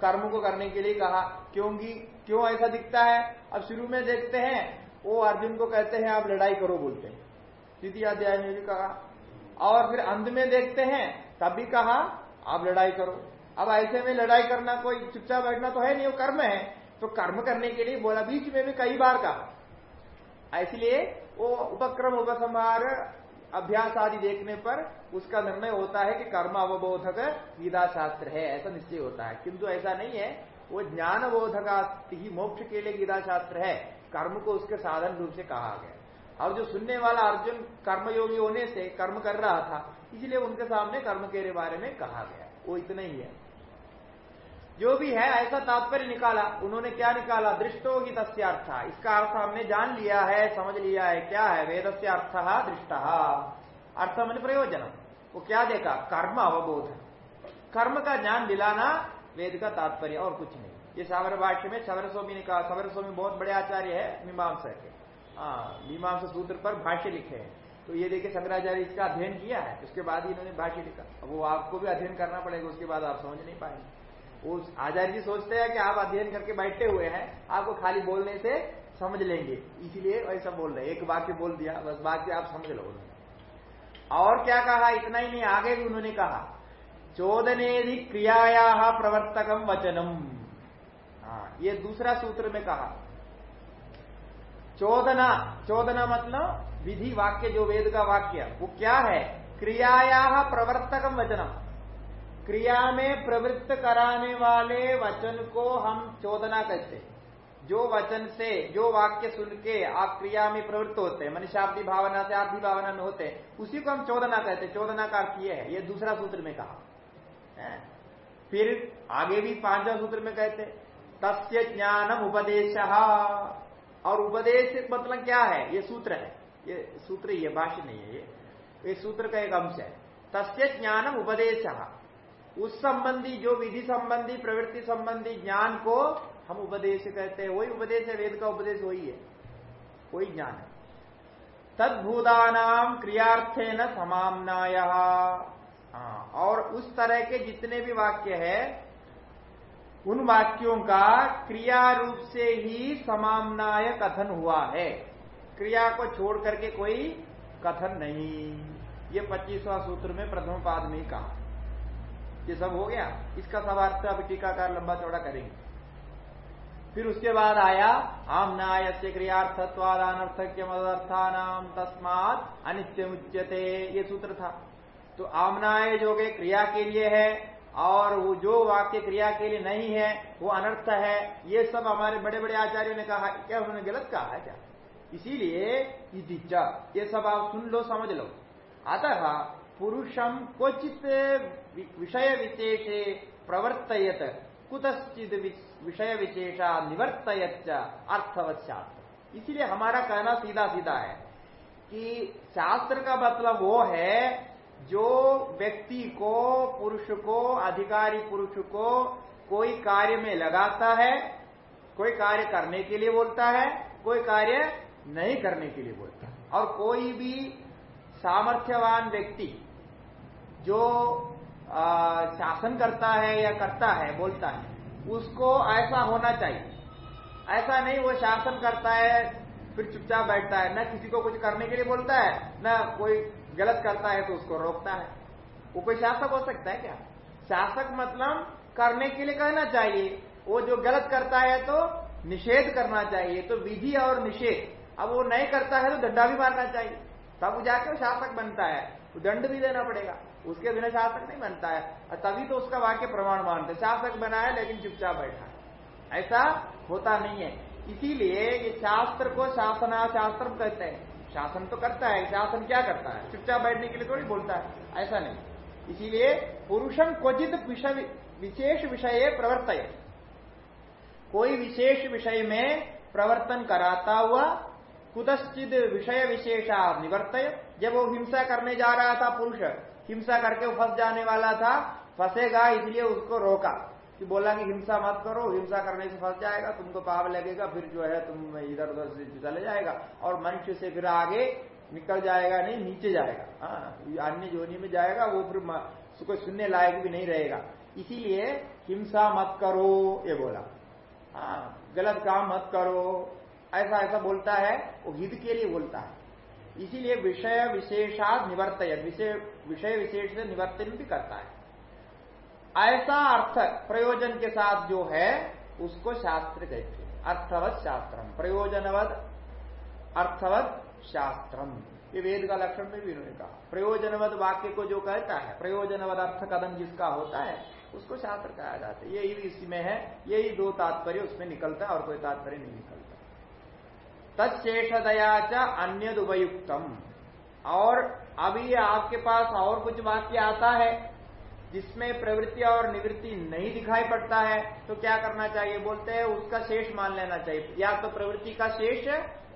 कर्म को करने के लिए कहा, क्योंकि, क्यों ऐसा दिखता है? अब शुरू में देखते हैं, वो अर्जुन को कहते हैं, आप लड़ाई करो बोलते हैं। द्वितीय अध्याय में भी कहा। और फिर अंत में देखते हैं, तब भी कहा, आप लड़ाई करो। अब ऐसे में लड़ाई करना, कोई चुपचाप बैठना तो है नहीं, वो कर्म है। तो कर्म करने के लिए बोला, बीच में भी कई बार कहा। इसलिए वो उपक्रम, उपसंहार, अभ्यास आदि देखने पर उसका निर्णय होता है कि कर्म अवबोधक गीता शास्त्र है, ऐसा निश्चय होता है। किंतु ऐसा नहीं है, वो ज्ञान बोधक ही मोक्ष के लिए गीता शास्त्र है। कर्म को उसके साधन रूप से कहा गया। और जो सुनने वाला अर्जुन कर्मयोगी होने से कर्म कर रहा था, इसलिए उनके सामने कर्म के बारे में कहा गया। वो इतना ही है। जो भी है, ऐसा तात्पर्य निकाला। उन्होंने क्या निकाला? दृष्टो ही तस्थ इसका अर्थ हमने जान लिया है, समझ लिया है, क्या है? वेद से अर्थ दृष्ट। अर्थ मन प्रयोजन वो क्या देखा? कर्म अवबोध। कर्म का ज्ञान दिलाना वेद का तात्पर्य, और कुछ नहीं। ये सावर भाष्य में सवर स्वामी ने कहा, सवर स्वामी बहुत बड़े आचार्य है, मीमांसा के। हाँ मीमांसा सूत्र पर भाष्य लिखे हैं। तो ये देखिए, शंकराचार्य इसका अध्ययन किया है। उसके बाद ही इन्होंने भाष्य लिखा। वो आपको भी अध्ययन करना पड़ेगा, उसके बाद आप समझ नहीं पाएँगे। वो आचार्य जी सोचते हैं कि आप अध्ययन करके बैठे हुए हैं, आपको खाली बोलने से समझ लेंगे। इसीलिए ऐसा बोल रहे एक वाक्य बोल दिया, बस वाक्य आप समझ लो। और क्या कहा? इतना ही नहीं, आगे भी उन्होंने कहा चोदनेदि क्रियाया प्रवर्तकम वचनम। हाँ ये दूसरा सूत्र में कहा। चोदना चोदना मतलब विधि वाक्य, जो वेद का वाक्य, वो क्या है? क्रियाया प्रवर्तकम वचनम। क्रिया में प्रवृत्त कराने वाले वचन को हम चोदना कहते हैं। जो वचन से, जो वाक्य सुन के आप क्रिया में प्रवृत्त होते हैं मनुष्याब्दी भावना से आब्दी भावना में होते हैं, उसी को हम चोदना कहते हैं। चोदना का अर्थ यह है, ये दूसरा सूत्र में कहा। फिर आगे भी पांचवा सूत्र में कहते तस्य ज्ञानम उपदेश। और उपदेश मतलब क्या है? ये सूत्र है। ये सूत्र है भाष्य नहीं है ये। ये सूत्र का एक अंश है। तस्य ज्ञानम उपदेश। उस संबंधी जो विधि संबंधी प्रवृत्ति संबंधी ज्ञान को हम उपदेश कहते हैं वही उपदेश है वेद का उपदेश वही है। वही ज्ञान है। तदभूतानाम क्रियार्थे न समामनाय। हाँ, और उस तरह के जितने भी वाक्य है उन वाक्यों का क्रिया रूप से ही समामनाय कथन हुआ है। क्रिया को छोड़ करके कोई कथन नहीं। ये पच्चीसवां सूत्र में प्रथम पाद में कहा। ये सब हो गया। इसका सब अर्थ अभी टीकाकार लंबा चौड़ा करेंगे। फिर उसके बाद आया, आम आमनाय से क्रियार्थत्वाद मदर्थानाम तस्मात अनित्य उच्यते ये सूत्र था। तो आमनाय जो के क्रिया के लिए है, और वो जो वाक्य क्रिया के लिए नहीं है, वो अनर्थ है, ये सब हमारे बड़े बड़े आचार्यों ने कहा, क्या उन्होंने गलत कहा है क्या? इसीलिए ये सब आप सुन लो, समझ लो। अतः पुरुषम क्वचित विषय विशेषे प्रवर्तयत कुतश्चित विषय विशेषा निवर्तयत अर्थवत इसीलिए हमारा कहना सीधा सीधा है कि शास्त्र का मतलब वो है जो व्यक्ति को, पुरुष को, अधिकारी पुरुष को कोई कार्य में लगाता है, कोई कार्य करने के लिए बोलता है, कोई कार्य नहीं करने के लिए बोलता है। और कोई भी सामर्थ्यवान व्यक्ति जो आ, शासन करता है या करता है बोलता है उसको ऐसा होना चाहिए। ऐसा नहीं वो शासन करता है फिर चुपचाप बैठता है न किसी को कुछ करने के लिए बोलता है न कोई गलत करता है तो उसको रोकता है। वो कोई शासक हो सकता है क्या? शासक मतलब करने के लिए कहना चाहिए। वो जो गलत करता है तो निषेध करना चाहिए तो विधि और निषेध। अब वो नहीं करता है तो दंडा भी मारना चाहिए। तब जाके शासक बनता है। तो दंड भी देना पड़ेगा। उसके बिना शासक नहीं बनता है। तभी तो उसका वाक्य प्रमाण मानते शासक बना है, लेकिन चुपचाप बैठा है। ऐसा होता नहीं है। इसीलिए ये शास्त्र को शासना शास्त्र कहते हैं। शासन तो करता है, शासन क्या करता है? चुपचाप बैठने के लिए थोड़ी बोलता है। ऐसा नहीं। इसीलिए पुरुषम क्वचित विशेष विषय प्रवर्तय कोई विशेष विषय में प्रवर्तन कराता हुआ कुदश्चित विषय विशेषा निवर्तय जब वो हिंसा करने जा रहा था पुरुष हिंसा करके फंस जाने वाला था, फंसेगा, इसलिए उसको रोका। कि बोला कि हिंसा मत करो, हिंसा करने से फंस जाएगा, तुमको पाप लगेगा, फिर जो है तुम इधर उधर से चले जाएगा और मनुष्य से फिर आगे निकल जाएगा नहीं, नीचे जाएगा। हाँ अन्य जोनी में जाएगा, वो फिर उसको सुनने लायक भी नहीं रहेगा। इसीलिए हिंसा मत करो, ये बोला। हाँ गलत काम मत करो ऐसा ऐसा बोलता है, वो हित के लिए बोलता है। इसीलिए विषय विशेषाद निवर्तय विषय विशेष से निवर्तन भी करता है। ऐसा अर्थ प्रयोजन के साथ जो है, उसको शास्त्र कहते हैं। अर्थवत शास्त्रम। प्रयोजनवद अर्थवत शास्त्रम। ये वेद का लक्षण में भी उन्होंने कहा। प्रयोजनवद वाक्य को जो कहता है प्रयोजनवद अर्थ कदम जिसका होता है, उसको शास्त्र कहा जाता है। यही इसमें है यही दो तात्पर्य उसमें निकलता है और कोई तात्पर्य नहीं निकलता। तत्शेषदया च अन्य उपयुक्तम और अभी आपके पास और कुछ वाक्य आता है, जिसमें प्रवृत्ति और निवृत्ति नहीं दिखाई पड़ता है तो क्या करना चाहिए? बोलते हैं, उसका शेष मान लेना चाहिए। या तो प्रवृत्ति का शेष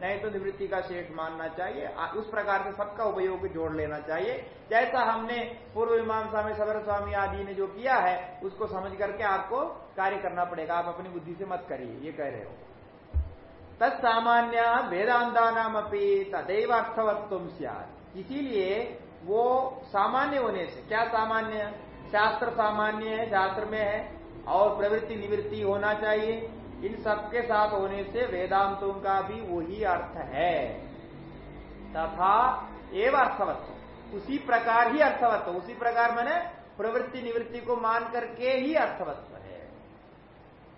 नहीं तो निवृत्ति का शेष मानना चाहिए। उस प्रकार से सबका उपयोग जोड़ लेना चाहिए। जैसा हमने पूर्व मीमांसा में सबर स्वामी आदि ने जो किया है, उसको समझ करके आपको कार्य करना पड़ेगा। आप अपनी बुद्धि से मत करिए, ये कह रहे हो। तत्सामान्य वेदांता नाम अपनी तदैव अर्थवत्व इसीलिए वो सामान्य होने से, क्या सामान्य? शास्त्र सामान्य है, शास्त्र में है, और प्रवृत्ति निवृत्ति होना चाहिए। इन सबके साथ होने से वेदांतों का भी वही अर्थ है। तथा एवं अर्थवत्व उसी प्रकार ही अर्थवत्व उसी प्रकार मैंने प्रवृत्ति निवृत्ति को मान करके ही अर्थवत्व है।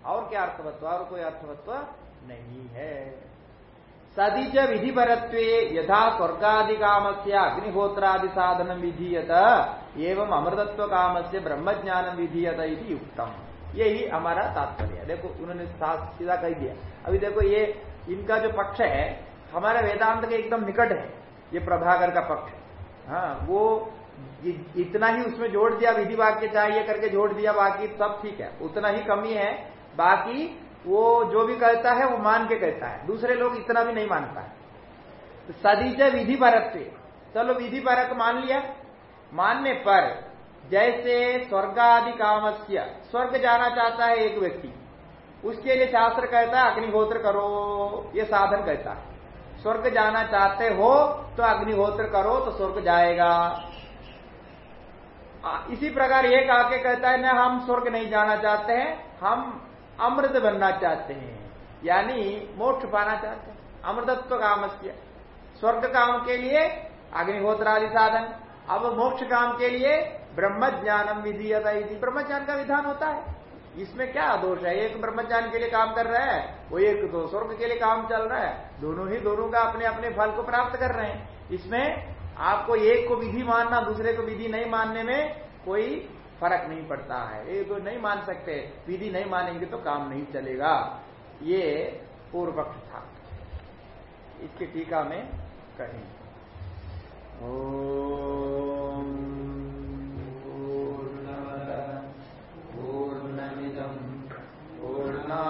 और क्या अर्थवत्व और कोई अर्थवत्व नहीं है। सदिज विधि परत्व यथा स्वर्गादि काम से अग्निहोत्रादि साधन विधीयत एवं अमृतत्व काम से ब्रह्म ज्ञान विधीयत युक्तम। यही हमारा तात्पर्य। देखो, उन्होंने सीधा कह दिया। अभी देखो, ये इनका जो पक्ष है, हमारे वेदांत के एकदम निकट है, ये प्रभाकर का पक्ष। हाँ वो इतना ही उसमें जोड़ दिया विधि वाक्य चाहिए करके जोड़ दिया, बाकी सब ठीक है। उतना ही कमी है, बाकी वो जो भी कहता है, वो मान के कहता है। दूसरे लोग इतना भी नहीं मानता है। तो सदीच विधि परक चलो विधि परक मान लिया। मानने पर जैसे स्वर्ग आदि कामस्य, स्वर्ग जाना चाहता है एक व्यक्ति। उसके लिए शास्त्र कहता है, अग्निहोत्र करो। ये साधन कहता है। स्वर्ग जाना चाहते हो तो अग्निहोत्र करो तो स्वर्ग जाएगा। इसी प्रकार एक आके कहता है, ना, हम स्वर्ग नहीं जाना चाहते हैं। हम अमृत बनना चाहते हैं। यानी मोक्ष पाना चाहते हैं। अमृतत्व काम स्वर्ग काम के लिए अग्निहोत्र आदि साधन, अब मोक्ष काम के लिए ब्रह्म ज्ञानम विधि ब्रह्म ज्ञान का विधान होता है। इसमें क्या दोष है? एक ब्रह्मज्ञान के लिए काम कर रहा है, वो एक दो स्वर्ग के लिए काम चल रहा है। दोनों ही दोनों का अपने अपने फल को प्राप्त कर रहे हैं। इसमें आपको एक को विधि मानना, दूसरे को विधि नहीं मानने में कोई फ़र्क नहीं पड़ता है। ये तो नहीं मान सकते, विधि नहीं मानेंगे तो काम नहीं चलेगा। ये पूर्व पक्ष था। इसके टीका में कहें। पूर्ण पूर्ण पूर्णा